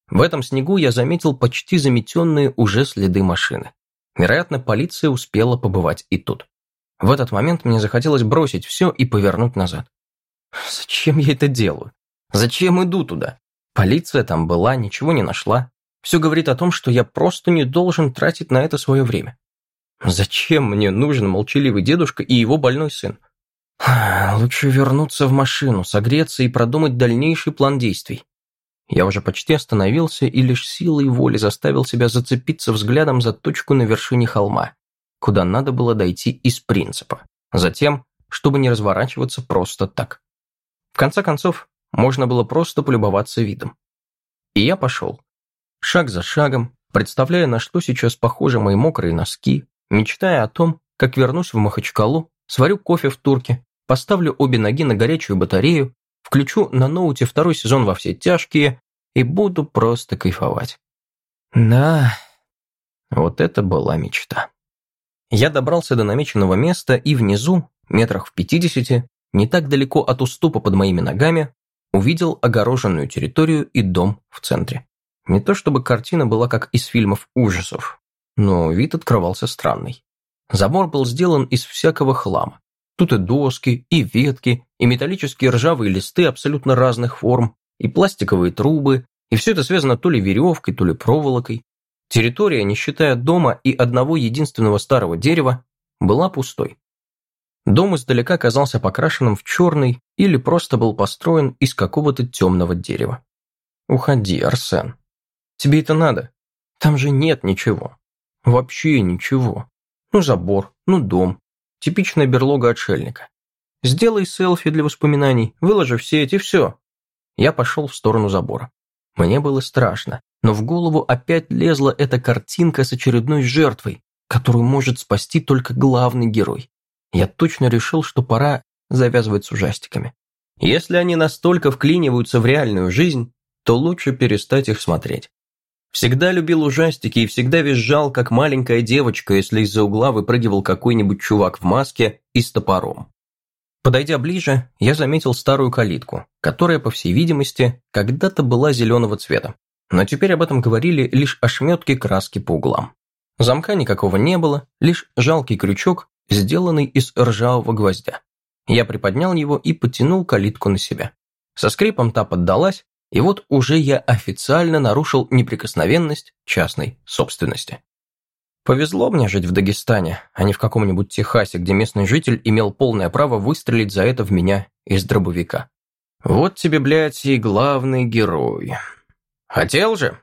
В этом снегу я заметил почти заметенные уже следы машины. Вероятно, полиция успела побывать и тут. В этот момент мне захотелось бросить все и повернуть назад. Зачем я это делаю? Зачем иду туда? Полиция там была, ничего не нашла. Все говорит о том, что я просто не должен тратить на это свое время. Зачем мне нужен молчаливый дедушка и его больной сын? Лучше вернуться в машину, согреться и продумать дальнейший план действий. Я уже почти остановился и лишь силой воли заставил себя зацепиться взглядом за точку на вершине холма, куда надо было дойти из принципа. Затем, чтобы не разворачиваться просто так. В конце концов, можно было просто полюбоваться видом. И я пошел. Шаг за шагом, представляя, на что сейчас похожи мои мокрые носки, мечтая о том, как вернусь в Махачкалу, сварю кофе в турке, поставлю обе ноги на горячую батарею, включу на ноуте второй сезон во все тяжкие и буду просто кайфовать. Да, вот это была мечта. Я добрался до намеченного места и внизу, метрах в пятидесяти, не так далеко от уступа под моими ногами, увидел огороженную территорию и дом в центре. Не то чтобы картина была как из фильмов ужасов, но вид открывался странный. Забор был сделан из всякого хлама. Тут и доски, и ветки, и металлические ржавые листы абсолютно разных форм, и пластиковые трубы, и все это связано то ли веревкой, то ли проволокой. Территория, не считая дома и одного единственного старого дерева, была пустой. Дом издалека казался покрашенным в черный или просто был построен из какого-то темного дерева. «Уходи, Арсен. Тебе это надо? Там же нет ничего. Вообще ничего. Ну забор, ну дом. Типичная берлога отшельника. Сделай селфи для воспоминаний, выложи в сеть и все». Я пошел в сторону забора. Мне было страшно, но в голову опять лезла эта картинка с очередной жертвой, которую может спасти только главный герой я точно решил, что пора завязывать с ужастиками. Если они настолько вклиниваются в реальную жизнь, то лучше перестать их смотреть. Всегда любил ужастики и всегда визжал, как маленькая девочка, если из-за угла выпрыгивал какой-нибудь чувак в маске и с топором. Подойдя ближе, я заметил старую калитку, которая, по всей видимости, когда-то была зеленого цвета. Но теперь об этом говорили лишь ошметки краски по углам. Замка никакого не было, лишь жалкий крючок, сделанный из ржавого гвоздя. Я приподнял его и потянул калитку на себя. Со скрипом та поддалась, и вот уже я официально нарушил неприкосновенность частной собственности. Повезло мне жить в Дагестане, а не в каком-нибудь Техасе, где местный житель имел полное право выстрелить за это в меня из дробовика. Вот тебе, блядь, и главный герой. Хотел же?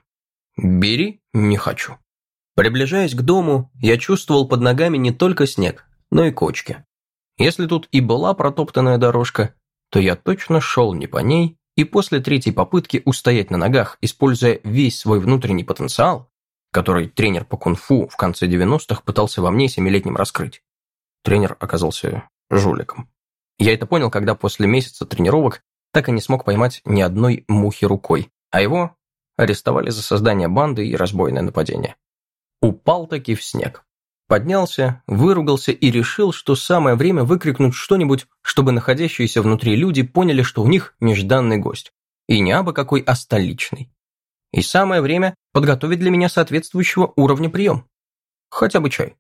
Бери, не хочу. Приближаясь к дому, я чувствовал под ногами не только снег, но и кочки. Если тут и была протоптанная дорожка, то я точно шел не по ней, и после третьей попытки устоять на ногах, используя весь свой внутренний потенциал, который тренер по кунг-фу в конце 90-х пытался во мне семилетним раскрыть. Тренер оказался жуликом. Я это понял, когда после месяца тренировок так и не смог поймать ни одной мухи рукой, а его арестовали за создание банды и разбойное нападение. Упал таки в снег. Поднялся, выругался и решил, что самое время выкрикнуть что-нибудь, чтобы находящиеся внутри люди поняли, что у них нежданный гость. И не абы какой, а столичный. И самое время подготовить для меня соответствующего уровня прием. Хотя бы чай.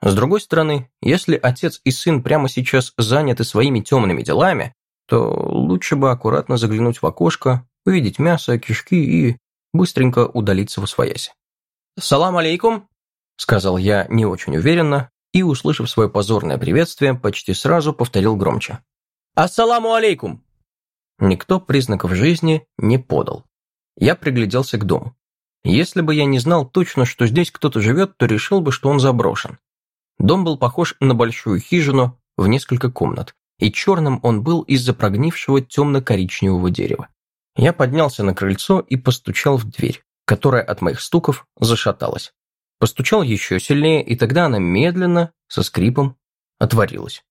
С другой стороны, если отец и сын прямо сейчас заняты своими темными делами, то лучше бы аккуратно заглянуть в окошко, увидеть мясо, кишки и быстренько удалиться в освояси. «Салам алейкум!» Сказал я не очень уверенно и, услышав свое позорное приветствие, почти сразу повторил громче. «Ассаламу алейкум!» Никто признаков жизни не подал. Я пригляделся к дому. Если бы я не знал точно, что здесь кто-то живет, то решил бы, что он заброшен. Дом был похож на большую хижину в несколько комнат, и черным он был из-за прогнившего темно-коричневого дерева. Я поднялся на крыльцо и постучал в дверь, которая от моих стуков зашаталась. Постучал еще сильнее, и тогда она медленно, со скрипом, отворилась.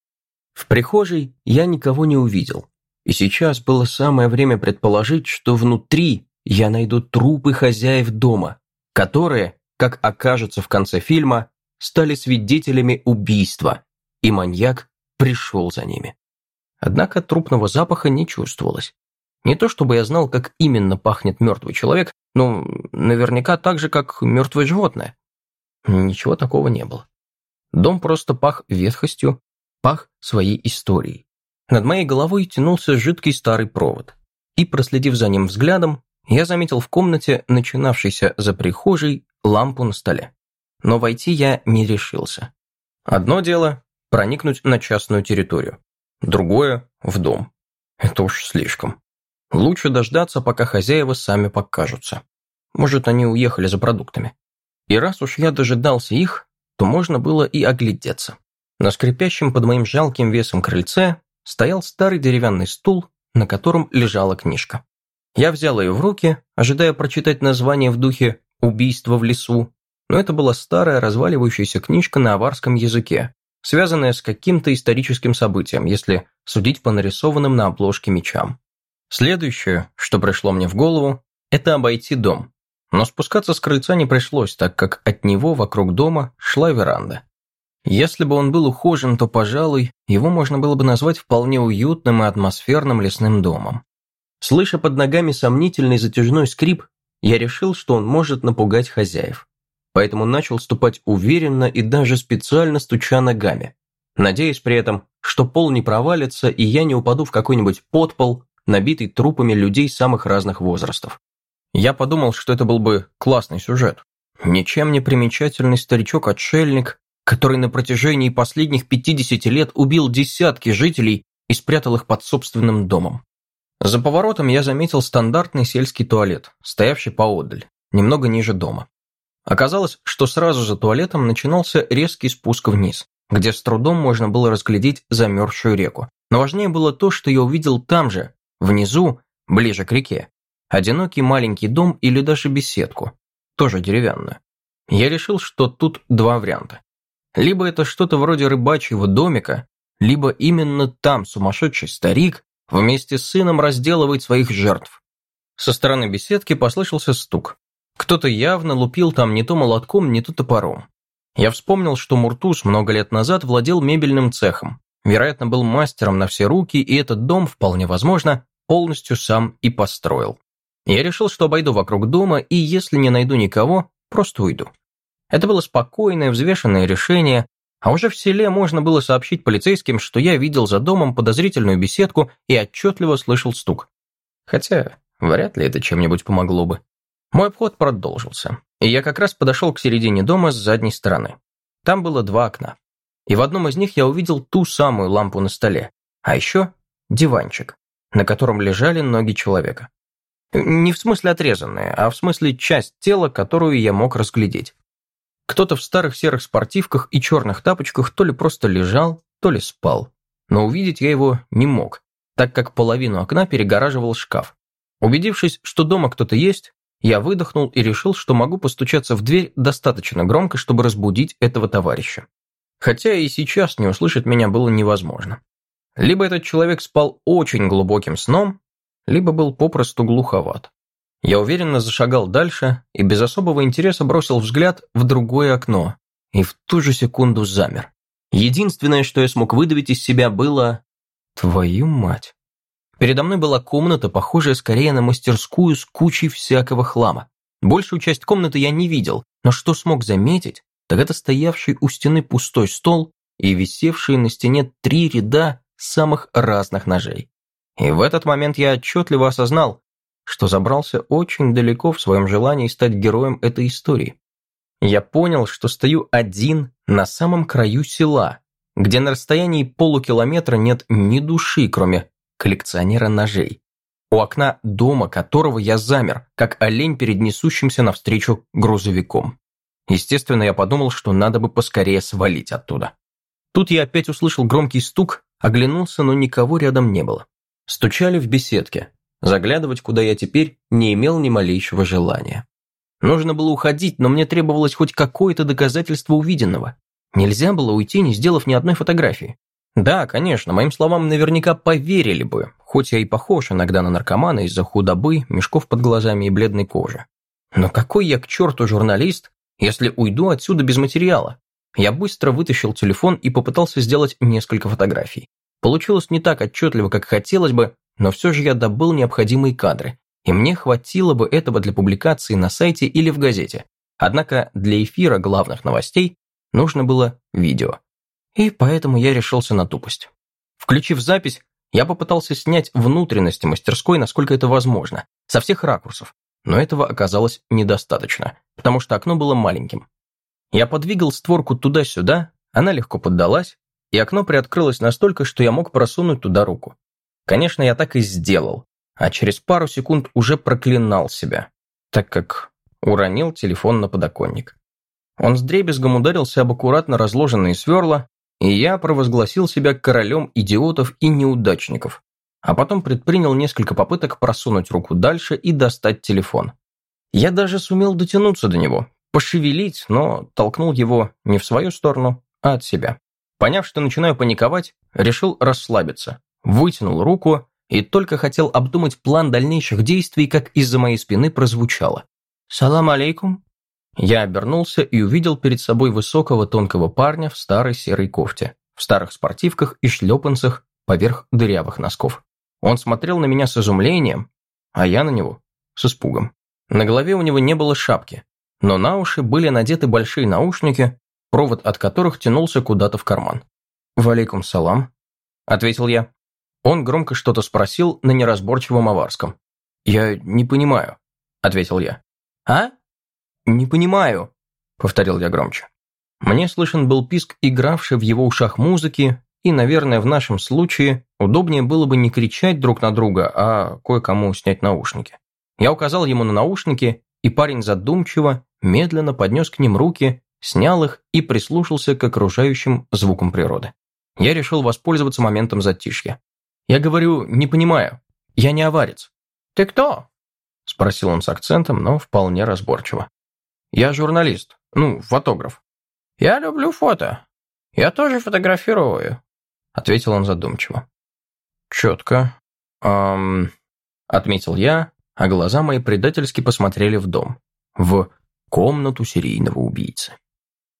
В прихожей я никого не увидел, и сейчас было самое время предположить, что внутри я найду трупы хозяев дома, которые, как окажется в конце фильма, стали свидетелями убийства, и маньяк пришел за ними. Однако трупного запаха не чувствовалось. Не то чтобы я знал, как именно пахнет мертвый человек, но наверняка так же, как мертвое животное. Ничего такого не было. Дом просто пах ветхостью, пах своей историей. Над моей головой тянулся жидкий старый провод. И, проследив за ним взглядом, я заметил в комнате, начинавшейся за прихожей, лампу на столе. Но войти я не решился. Одно дело – проникнуть на частную территорию. Другое – в дом. Это уж слишком. Лучше дождаться, пока хозяева сами покажутся. Может, они уехали за продуктами. И раз уж я дожидался их, то можно было и оглядеться. На скрипящем под моим жалким весом крыльце стоял старый деревянный стул, на котором лежала книжка. Я взял ее в руки, ожидая прочитать название в духе «Убийство в лесу», но это была старая разваливающаяся книжка на аварском языке, связанная с каким-то историческим событием, если судить по нарисованным на обложке мечам. Следующее, что пришло мне в голову, это обойти дом. Но спускаться с крыльца не пришлось, так как от него вокруг дома шла веранда. Если бы он был ухожен, то, пожалуй, его можно было бы назвать вполне уютным и атмосферным лесным домом. Слыша под ногами сомнительный затяжной скрип, я решил, что он может напугать хозяев. Поэтому начал ступать уверенно и даже специально стуча ногами, надеясь при этом, что пол не провалится и я не упаду в какой-нибудь подпол, набитый трупами людей самых разных возрастов. Я подумал, что это был бы классный сюжет. Ничем не примечательный старичок-отшельник, который на протяжении последних 50 лет убил десятки жителей и спрятал их под собственным домом. За поворотом я заметил стандартный сельский туалет, стоявший поодаль, немного ниже дома. Оказалось, что сразу за туалетом начинался резкий спуск вниз, где с трудом можно было разглядеть замерзшую реку. Но важнее было то, что я увидел там же, внизу, ближе к реке, одинокий маленький дом или даже беседку, тоже деревянную. Я решил, что тут два варианта. Либо это что-то вроде рыбачьего домика, либо именно там сумасшедший старик вместе с сыном разделывает своих жертв. Со стороны беседки послышался стук. Кто-то явно лупил там не то молотком, не то топором. Я вспомнил, что Муртуз много лет назад владел мебельным цехом. Вероятно, был мастером на все руки, и этот дом, вполне возможно, полностью сам и построил. Я решил, что обойду вокруг дома, и если не найду никого, просто уйду. Это было спокойное, взвешенное решение, а уже в селе можно было сообщить полицейским, что я видел за домом подозрительную беседку и отчетливо слышал стук. Хотя, вряд ли это чем-нибудь помогло бы. Мой обход продолжился, и я как раз подошел к середине дома с задней стороны. Там было два окна. И в одном из них я увидел ту самую лампу на столе, а еще диванчик, на котором лежали ноги человека. Не в смысле отрезанные, а в смысле часть тела, которую я мог разглядеть. Кто-то в старых серых спортивках и черных тапочках то ли просто лежал, то ли спал. Но увидеть я его не мог, так как половину окна перегораживал шкаф. Убедившись, что дома кто-то есть, я выдохнул и решил, что могу постучаться в дверь достаточно громко, чтобы разбудить этого товарища. Хотя и сейчас не услышать меня было невозможно. Либо этот человек спал очень глубоким сном, либо был попросту глуховат. Я уверенно зашагал дальше и без особого интереса бросил взгляд в другое окно и в ту же секунду замер. Единственное, что я смог выдавить из себя, было... Твою мать. Передо мной была комната, похожая скорее на мастерскую с кучей всякого хлама. Большую часть комнаты я не видел, но что смог заметить, так это стоявший у стены пустой стол и висевшие на стене три ряда самых разных ножей. И в этот момент я отчетливо осознал, что забрался очень далеко в своем желании стать героем этой истории. Я понял, что стою один на самом краю села, где на расстоянии полукилометра нет ни души, кроме коллекционера ножей. У окна дома, которого я замер, как олень перед несущимся навстречу грузовиком. Естественно, я подумал, что надо бы поскорее свалить оттуда. Тут я опять услышал громкий стук, оглянулся, но никого рядом не было. Стучали в беседке. Заглядывать, куда я теперь, не имел ни малейшего желания. Нужно было уходить, но мне требовалось хоть какое-то доказательство увиденного. Нельзя было уйти, не сделав ни одной фотографии. Да, конечно, моим словам наверняка поверили бы, хоть я и похож иногда на наркомана из-за худобы, мешков под глазами и бледной кожи. Но какой я к черту журналист, если уйду отсюда без материала? Я быстро вытащил телефон и попытался сделать несколько фотографий. Получилось не так отчетливо, как хотелось бы, но все же я добыл необходимые кадры, и мне хватило бы этого для публикации на сайте или в газете. Однако для эфира главных новостей нужно было видео. И поэтому я решился на тупость. Включив запись, я попытался снять внутренности мастерской, насколько это возможно, со всех ракурсов, но этого оказалось недостаточно, потому что окно было маленьким. Я подвигал створку туда-сюда, она легко поддалась, и окно приоткрылось настолько, что я мог просунуть туда руку. Конечно, я так и сделал, а через пару секунд уже проклинал себя, так как уронил телефон на подоконник. Он с дребезгом ударился об аккуратно разложенные сверла, и я провозгласил себя королем идиотов и неудачников, а потом предпринял несколько попыток просунуть руку дальше и достать телефон. Я даже сумел дотянуться до него, пошевелить, но толкнул его не в свою сторону, а от себя. Поняв, что начинаю паниковать, решил расслабиться, вытянул руку и только хотел обдумать план дальнейших действий, как из-за моей спины прозвучало. «Салам алейкум». Я обернулся и увидел перед собой высокого тонкого парня в старой серой кофте, в старых спортивках и шлепанцах поверх дырявых носков. Он смотрел на меня с изумлением, а я на него с испугом. На голове у него не было шапки, но на уши были надеты большие наушники, провод от которых тянулся куда-то в карман. «Валейкум салам», — ответил я. Он громко что-то спросил на неразборчивом аварском. «Я не понимаю», — ответил я. «А?» «Не понимаю», — повторил я громче. Мне слышен был писк, игравший в его ушах музыки, и, наверное, в нашем случае удобнее было бы не кричать друг на друга, а кое-кому снять наушники. Я указал ему на наушники, и парень задумчиво, медленно поднес к ним руки, снял их и прислушался к окружающим звукам природы. Я решил воспользоваться моментом затишья. Я говорю, не понимаю. Я не аварец. Ты кто? Спросил он с акцентом, но вполне разборчиво. Я журналист, ну, фотограф. Я люблю фото. Я тоже фотографирую. Ответил он задумчиво. Четко. Отметил я, а глаза мои предательски посмотрели в дом. В комнату серийного убийцы.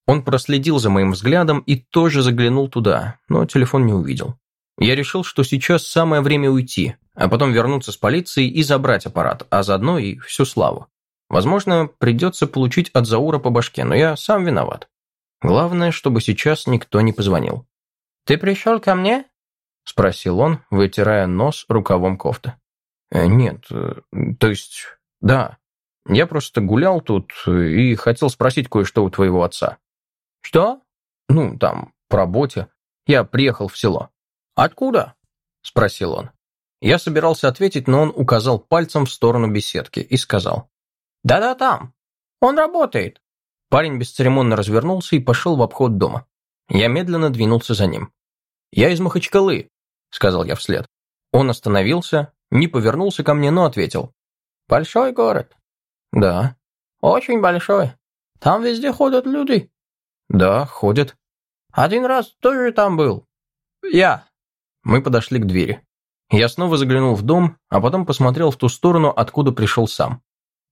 Он проследил за моим взглядом и тоже заглянул туда, но телефон не увидел. Я решил, что сейчас самое время уйти, а потом вернуться с полицией и забрать аппарат, а заодно и всю славу. Возможно, придется получить от Заура по башке, но я сам виноват. Главное, чтобы сейчас никто не позвонил. «Ты пришел ко мне?» – спросил он, вытирая нос рукавом кофты. «Э, «Нет, э, то есть, да. Я просто гулял тут и хотел спросить кое-что у твоего отца». «Что?» «Ну, там, по работе. Я приехал в село». «Откуда?» – спросил он. Я собирался ответить, но он указал пальцем в сторону беседки и сказал. «Да-да, там. Он работает». Парень бесцеремонно развернулся и пошел в обход дома. Я медленно двинулся за ним. «Я из Махачкалы», – сказал я вслед. Он остановился, не повернулся ко мне, но ответил. «Большой город?» «Да». «Очень большой. Там везде ходят люди?» «Да, ходят». «Один раз тоже там был. Я». Мы подошли к двери. Я снова заглянул в дом, а потом посмотрел в ту сторону, откуда пришел сам.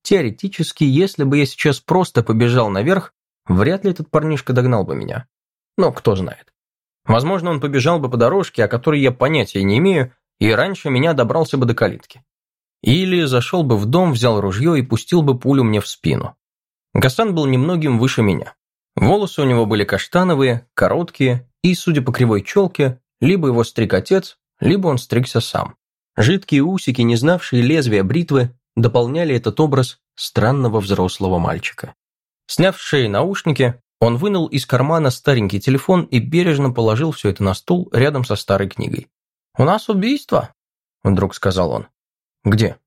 Теоретически, если бы я сейчас просто побежал наверх, вряд ли этот парнишка догнал бы меня. Но кто знает. Возможно, он побежал бы по дорожке, о которой я понятия не имею, и раньше меня добрался бы до калитки. Или зашел бы в дом, взял ружье и пустил бы пулю мне в спину. Гасан был немногим выше меня. Волосы у него были каштановые, короткие, и, судя по кривой челке, либо его стриг отец, либо он стригся сам. Жидкие усики, не знавшие лезвия бритвы, дополняли этот образ странного взрослого мальчика. Сняв с шеи наушники, он вынул из кармана старенький телефон и бережно положил все это на стул рядом со старой книгой. «У нас убийство», — вдруг сказал он. «Где?»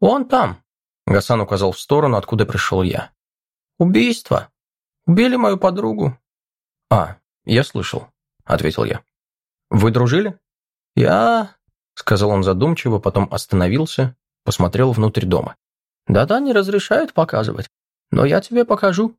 «Вон там», — Гасан указал в сторону, откуда пришел я. «Убийство. Убили мою подругу». «А, я слышал», — ответил я. «Вы дружили?» «Я...» — сказал он задумчиво, потом остановился, посмотрел внутрь дома. «Да-да, не разрешают показывать, но я тебе покажу».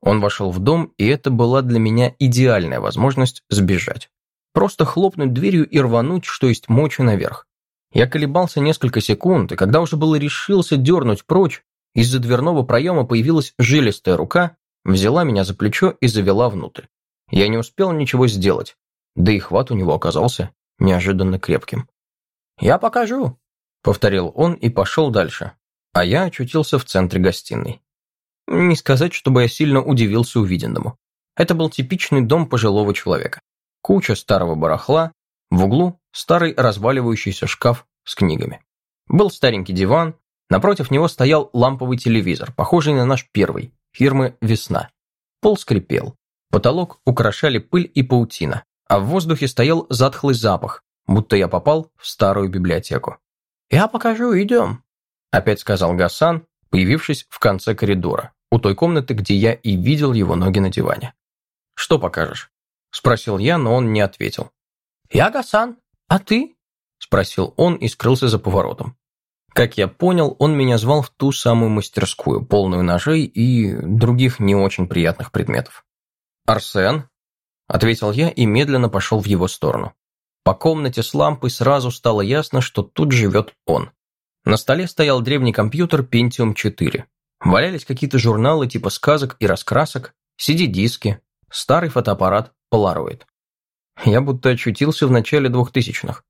Он вошел в дом, и это была для меня идеальная возможность сбежать. Просто хлопнуть дверью и рвануть, что есть мочи наверх. Я колебался несколько секунд, и когда уже было решился дернуть прочь, из-за дверного проема появилась жилистая рука, взяла меня за плечо и завела внутрь. Я не успел ничего сделать, да и хват у него оказался неожиданно крепким. «Я покажу», — повторил он и пошел дальше, а я очутился в центре гостиной. Не сказать, чтобы я сильно удивился увиденному. Это был типичный дом пожилого человека. Куча старого барахла, в углу старый разваливающийся шкаф с книгами. Был старенький диван, напротив него стоял ламповый телевизор, похожий на наш первый, фирмы «Весна». Пол скрипел, потолок украшали пыль и паутина, а в воздухе стоял затхлый запах, будто я попал в старую библиотеку. «Я покажу, идем», – опять сказал Гасан, появившись в конце коридора, у той комнаты, где я и видел его ноги на диване. «Что покажешь?» – спросил я, но он не ответил. «Я Гасан, а ты?» – спросил он и скрылся за поворотом. Как я понял, он меня звал в ту самую мастерскую, полную ножей и других не очень приятных предметов. «Арсен?» – ответил я и медленно пошел в его сторону. По комнате с лампой сразу стало ясно, что тут живет он. На столе стоял древний компьютер Pentium 4. Валялись какие-то журналы типа сказок и раскрасок, CD-диски, старый фотоаппарат Polaroid. Я будто очутился в начале двухтысячных.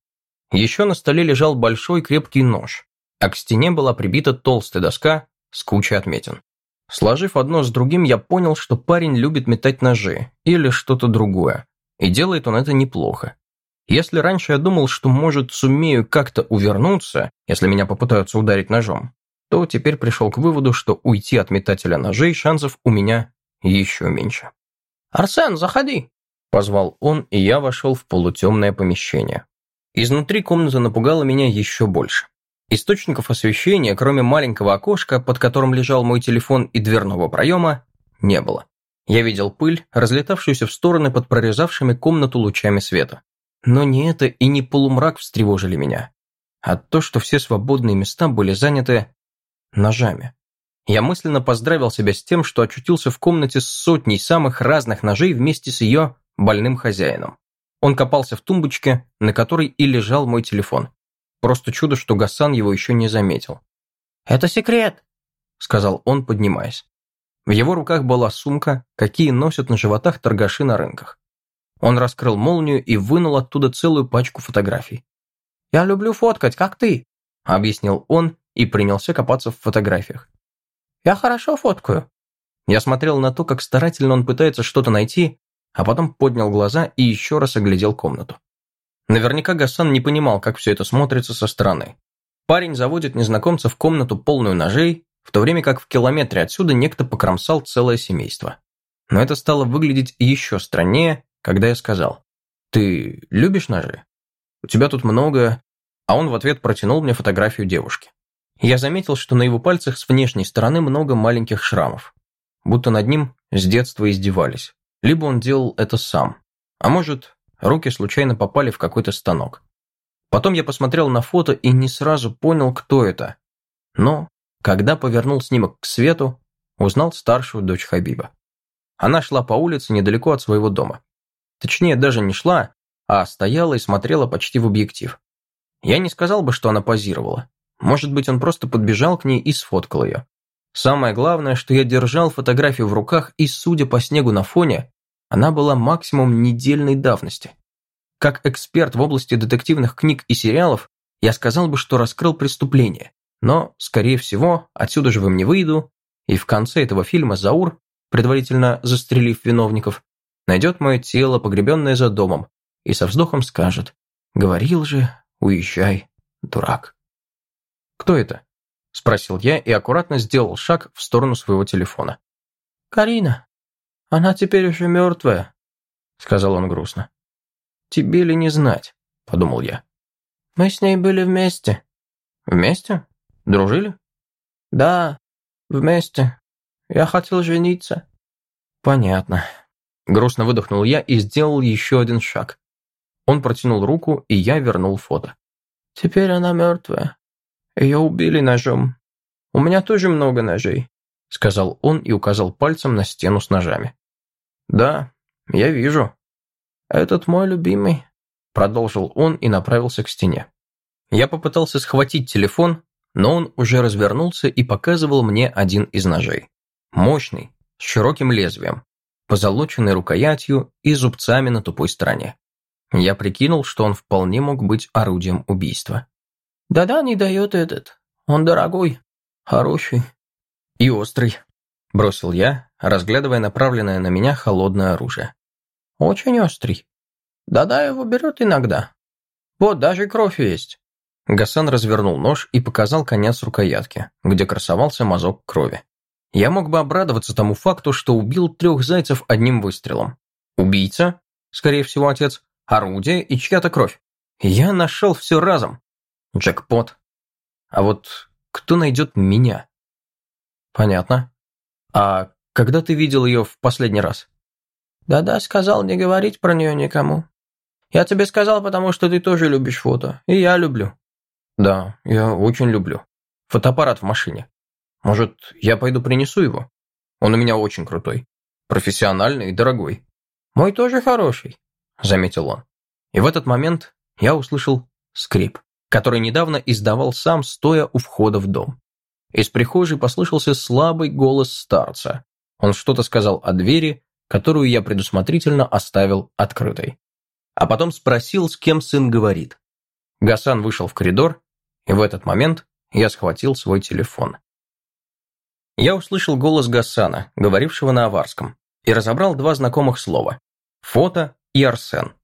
Еще на столе лежал большой крепкий нож, а к стене была прибита толстая доска с кучей отметин. Сложив одно с другим, я понял, что парень любит метать ножи или что-то другое, и делает он это неплохо. Если раньше я думал, что, может, сумею как-то увернуться, если меня попытаются ударить ножом, то теперь пришел к выводу, что уйти от метателя ножей шансов у меня еще меньше. «Арсен, заходи!» – позвал он, и я вошел в полутемное помещение. Изнутри комната напугала меня еще больше. Источников освещения, кроме маленького окошка, под которым лежал мой телефон и дверного проема, не было. Я видел пыль, разлетавшуюся в стороны под прорезавшими комнату лучами света. Но не это и не полумрак встревожили меня, а то, что все свободные места были заняты ножами. Я мысленно поздравил себя с тем, что очутился в комнате с сотней самых разных ножей вместе с ее больным хозяином. Он копался в тумбочке, на которой и лежал мой телефон. Просто чудо, что Гасан его еще не заметил. «Это секрет», — сказал он, поднимаясь. В его руках была сумка, какие носят на животах торгаши на рынках. Он раскрыл молнию и вынул оттуда целую пачку фотографий. «Я люблю фоткать, как ты», — объяснил он и принялся копаться в фотографиях. «Я хорошо фоткаю». Я смотрел на то, как старательно он пытается что-то найти, а потом поднял глаза и еще раз оглядел комнату. Наверняка Гасан не понимал, как все это смотрится со стороны. Парень заводит незнакомца в комнату полную ножей, в то время как в километре отсюда некто покромсал целое семейство. Но это стало выглядеть еще страннее, когда я сказал, «Ты любишь ножи? У тебя тут много...» А он в ответ протянул мне фотографию девушки. Я заметил, что на его пальцах с внешней стороны много маленьких шрамов. Будто над ним с детства издевались. Либо он делал это сам. А может, Руки случайно попали в какой-то станок. Потом я посмотрел на фото и не сразу понял, кто это. Но, когда повернул снимок к свету, узнал старшую дочь Хабиба. Она шла по улице недалеко от своего дома. Точнее, даже не шла, а стояла и смотрела почти в объектив. Я не сказал бы, что она позировала. Может быть, он просто подбежал к ней и сфоткал ее. Самое главное, что я держал фотографию в руках и, судя по снегу на фоне, она была максимум недельной давности. Как эксперт в области детективных книг и сериалов, я сказал бы, что раскрыл преступление, но, скорее всего, отсюда живым не выйду, и в конце этого фильма Заур, предварительно застрелив виновников, найдет мое тело, погребенное за домом, и со вздохом скажет «Говорил же, уезжай, дурак». «Кто это?» – спросил я и аккуратно сделал шаг в сторону своего телефона. «Карина», она теперь уже мертвая», — сказал он грустно. «Тебе ли не знать?» — подумал я. «Мы с ней были вместе». «Вместе? Дружили?» «Да, вместе. Я хотел жениться». «Понятно». Грустно выдохнул я и сделал еще один шаг. Он протянул руку, и я вернул фото. «Теперь она мертвая. Ее убили ножом. У меня тоже много ножей», — сказал он и указал пальцем на стену с ножами. «Да, я вижу». «Этот мой любимый», — продолжил он и направился к стене. Я попытался схватить телефон, но он уже развернулся и показывал мне один из ножей. Мощный, с широким лезвием, позолоченной рукоятью и зубцами на тупой стороне. Я прикинул, что он вполне мог быть орудием убийства. «Да-да, не дает этот. Он дорогой, хороший и острый», – бросил я, разглядывая направленное на меня холодное оружие. «Очень острый. Да-да, его берет иногда. Вот, даже кровь есть». Гасан развернул нож и показал конец рукоятки, где красовался мазок крови. Я мог бы обрадоваться тому факту, что убил трех зайцев одним выстрелом. Убийца, скорее всего отец, орудие и чья-то кровь. Я нашел все разом. Джекпот. А вот кто найдет меня? Понятно. А когда ты видел ее в последний раз? Да-да, сказал не говорить про нее никому. Я тебе сказал, потому что ты тоже любишь фото, и я люблю. Да, я очень люблю. Фотоаппарат в машине. Может, я пойду принесу его? Он у меня очень крутой. Профессиональный и дорогой. Мой тоже хороший, заметил он. И в этот момент я услышал скрип, который недавно издавал сам, стоя у входа в дом. Из прихожей послышался слабый голос старца. Он что-то сказал о двери, которую я предусмотрительно оставил открытой. А потом спросил, с кем сын говорит. Гасан вышел в коридор, и в этот момент я схватил свой телефон. Я услышал голос Гасана, говорившего на аварском, и разобрал два знакомых слова – фото и Арсен.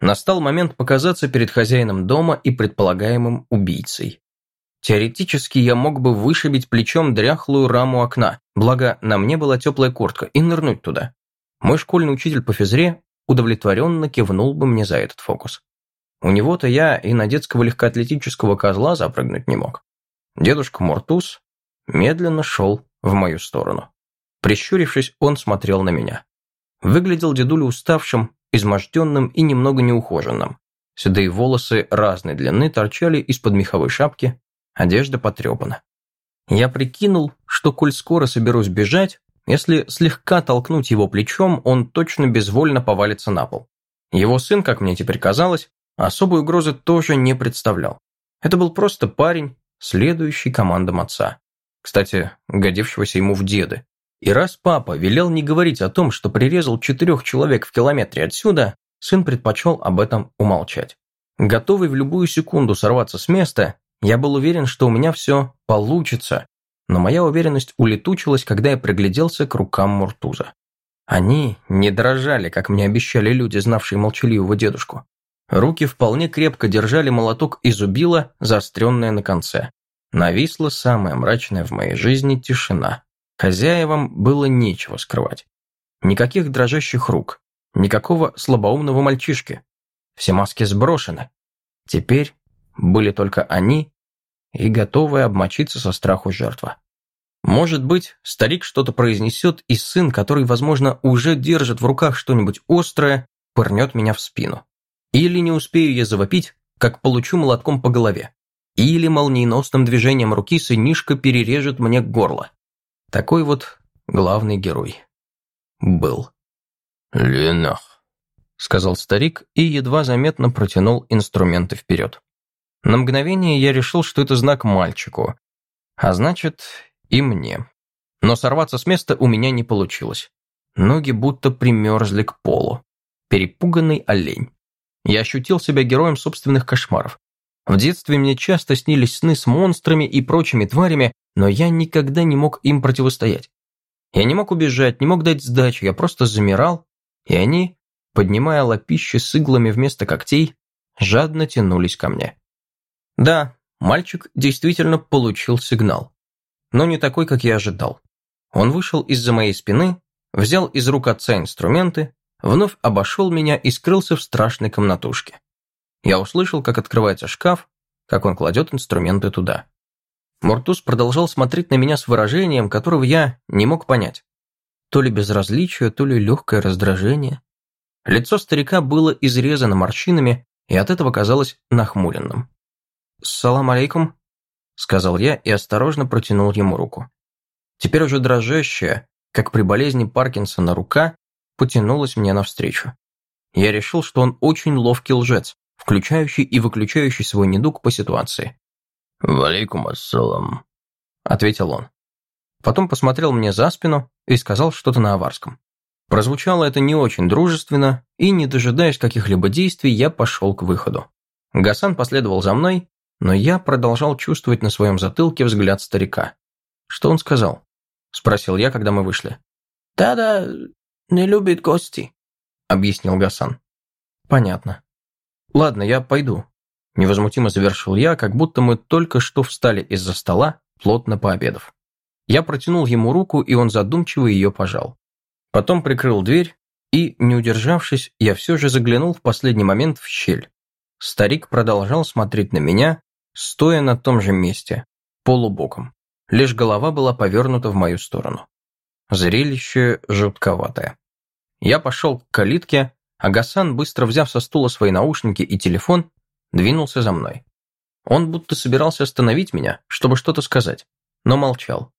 Настал момент показаться перед хозяином дома и предполагаемым убийцей. Теоретически я мог бы вышибить плечом дряхлую раму окна, благо на мне была теплая куртка, и нырнуть туда. Мой школьный учитель по физре удовлетворенно кивнул бы мне за этот фокус. У него-то я и на детского легкоатлетического козла запрыгнуть не мог. Дедушка Мортус медленно шел в мою сторону. Прищурившись, он смотрел на меня. Выглядел дедуля уставшим, изможденным и немного неухоженным. Седые волосы разной длины торчали из-под меховой шапки, одежда потрепана. Я прикинул, что коль скоро соберусь бежать, если слегка толкнуть его плечом, он точно безвольно повалится на пол. Его сын, как мне теперь казалось, особой угрозы тоже не представлял. Это был просто парень, следующий командам отца. Кстати, годившегося ему в деды. И раз папа велел не говорить о том, что прирезал четырех человек в километре отсюда, сын предпочел об этом умолчать. Готовый в любую секунду сорваться с места, я был уверен, что у меня все получится, но моя уверенность улетучилась, когда я пригляделся к рукам Муртуза. Они не дрожали, как мне обещали люди, знавшие молчаливого дедушку. Руки вполне крепко держали молоток из убила, заостренное на конце. Нависла самая мрачная в моей жизни тишина. Хозяевам было нечего скрывать. Никаких дрожащих рук, никакого слабоумного мальчишки. Все маски сброшены. Теперь были только они и готовые обмочиться со страху жертва. Может быть, старик что-то произнесет, и сын, который, возможно, уже держит в руках что-нибудь острое, пырнет меня в спину. Или не успею я завопить, как получу молотком по голове. Или молниеносным движением руки сынишка перережет мне горло. Такой вот главный герой. Был. «Ленах», — сказал старик и едва заметно протянул инструменты вперед. На мгновение я решил, что это знак мальчику, а значит и мне. Но сорваться с места у меня не получилось. Ноги будто примерзли к полу. Перепуганный олень. Я ощутил себя героем собственных кошмаров. В детстве мне часто снились сны с монстрами и прочими тварями, но я никогда не мог им противостоять. Я не мог убежать, не мог дать сдачу, я просто замирал, и они, поднимая лапищи с иглами вместо когтей, жадно тянулись ко мне. Да, мальчик действительно получил сигнал. Но не такой, как я ожидал. Он вышел из-за моей спины, взял из рук отца инструменты, вновь обошел меня и скрылся в страшной комнатушке. Я услышал, как открывается шкаф, как он кладет инструменты туда. Муртуз продолжал смотреть на меня с выражением, которого я не мог понять. То ли безразличие, то ли легкое раздражение. Лицо старика было изрезано морщинами и от этого казалось нахмуренным. «Салам алейкум», — сказал я и осторожно протянул ему руку. Теперь уже дрожащая, как при болезни Паркинсона рука, потянулась мне навстречу. Я решил, что он очень ловкий лжец, включающий и выключающий свой недуг по ситуации. «Валейкум ассалам», — ответил он. Потом посмотрел мне за спину и сказал что-то на аварском. Прозвучало это не очень дружественно, и, не дожидаясь каких-либо действий, я пошел к выходу. Гасан последовал за мной, но я продолжал чувствовать на своем затылке взгляд старика. «Что он сказал?» – спросил я, когда мы вышли. «Да-да, не любит гости», – объяснил Гасан. «Понятно. Ладно, я пойду. Невозмутимо завершил я, как будто мы только что встали из-за стола, плотно пообедав. Я протянул ему руку, и он задумчиво ее пожал. Потом прикрыл дверь, и, не удержавшись, я все же заглянул в последний момент в щель. Старик продолжал смотреть на меня, стоя на том же месте, полубоком. Лишь голова была повернута в мою сторону. Зрелище жутковатое. Я пошел к калитке, а Гасан, быстро взяв со стула свои наушники и телефон, двинулся за мной. Он будто собирался остановить меня, чтобы что-то сказать, но молчал.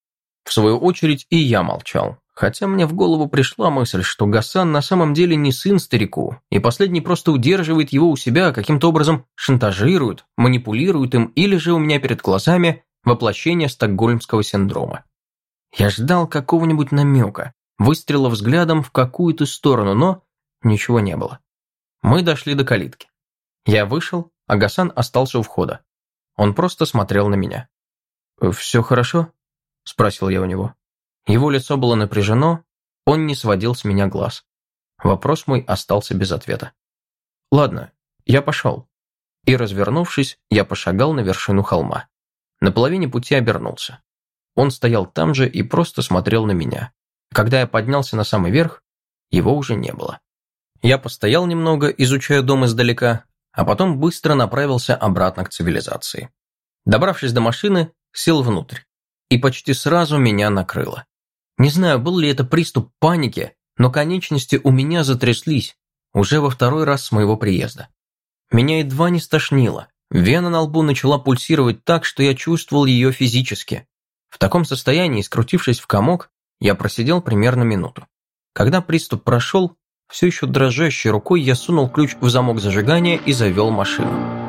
В свою очередь и я молчал, хотя мне в голову пришла мысль, что Гасан на самом деле не сын старику, и последний просто удерживает его у себя, каким-то образом шантажирует, манипулирует им, или же у меня перед глазами воплощение стокгольмского синдрома. Я ждал какого-нибудь намека, выстрела взглядом в какую-то сторону, но ничего не было. Мы дошли до калитки. Я вышел, а Гасан остался у входа. Он просто смотрел на меня. «Все хорошо?» – спросил я у него. Его лицо было напряжено, он не сводил с меня глаз. Вопрос мой остался без ответа. «Ладно, я пошел». И, развернувшись, я пошагал на вершину холма. На половине пути обернулся. Он стоял там же и просто смотрел на меня. Когда я поднялся на самый верх, его уже не было. Я постоял немного, изучая дом издалека, а потом быстро направился обратно к цивилизации. Добравшись до машины, сел внутрь. И почти сразу меня накрыло. Не знаю, был ли это приступ паники, но конечности у меня затряслись, уже во второй раз с моего приезда. Меня едва не стошнило. Вена на лбу начала пульсировать так, что я чувствовал ее физически. В таком состоянии, скрутившись в комок, я просидел примерно минуту. Когда приступ прошел, все еще дрожащей рукой я сунул ключ в замок зажигания и завел машину.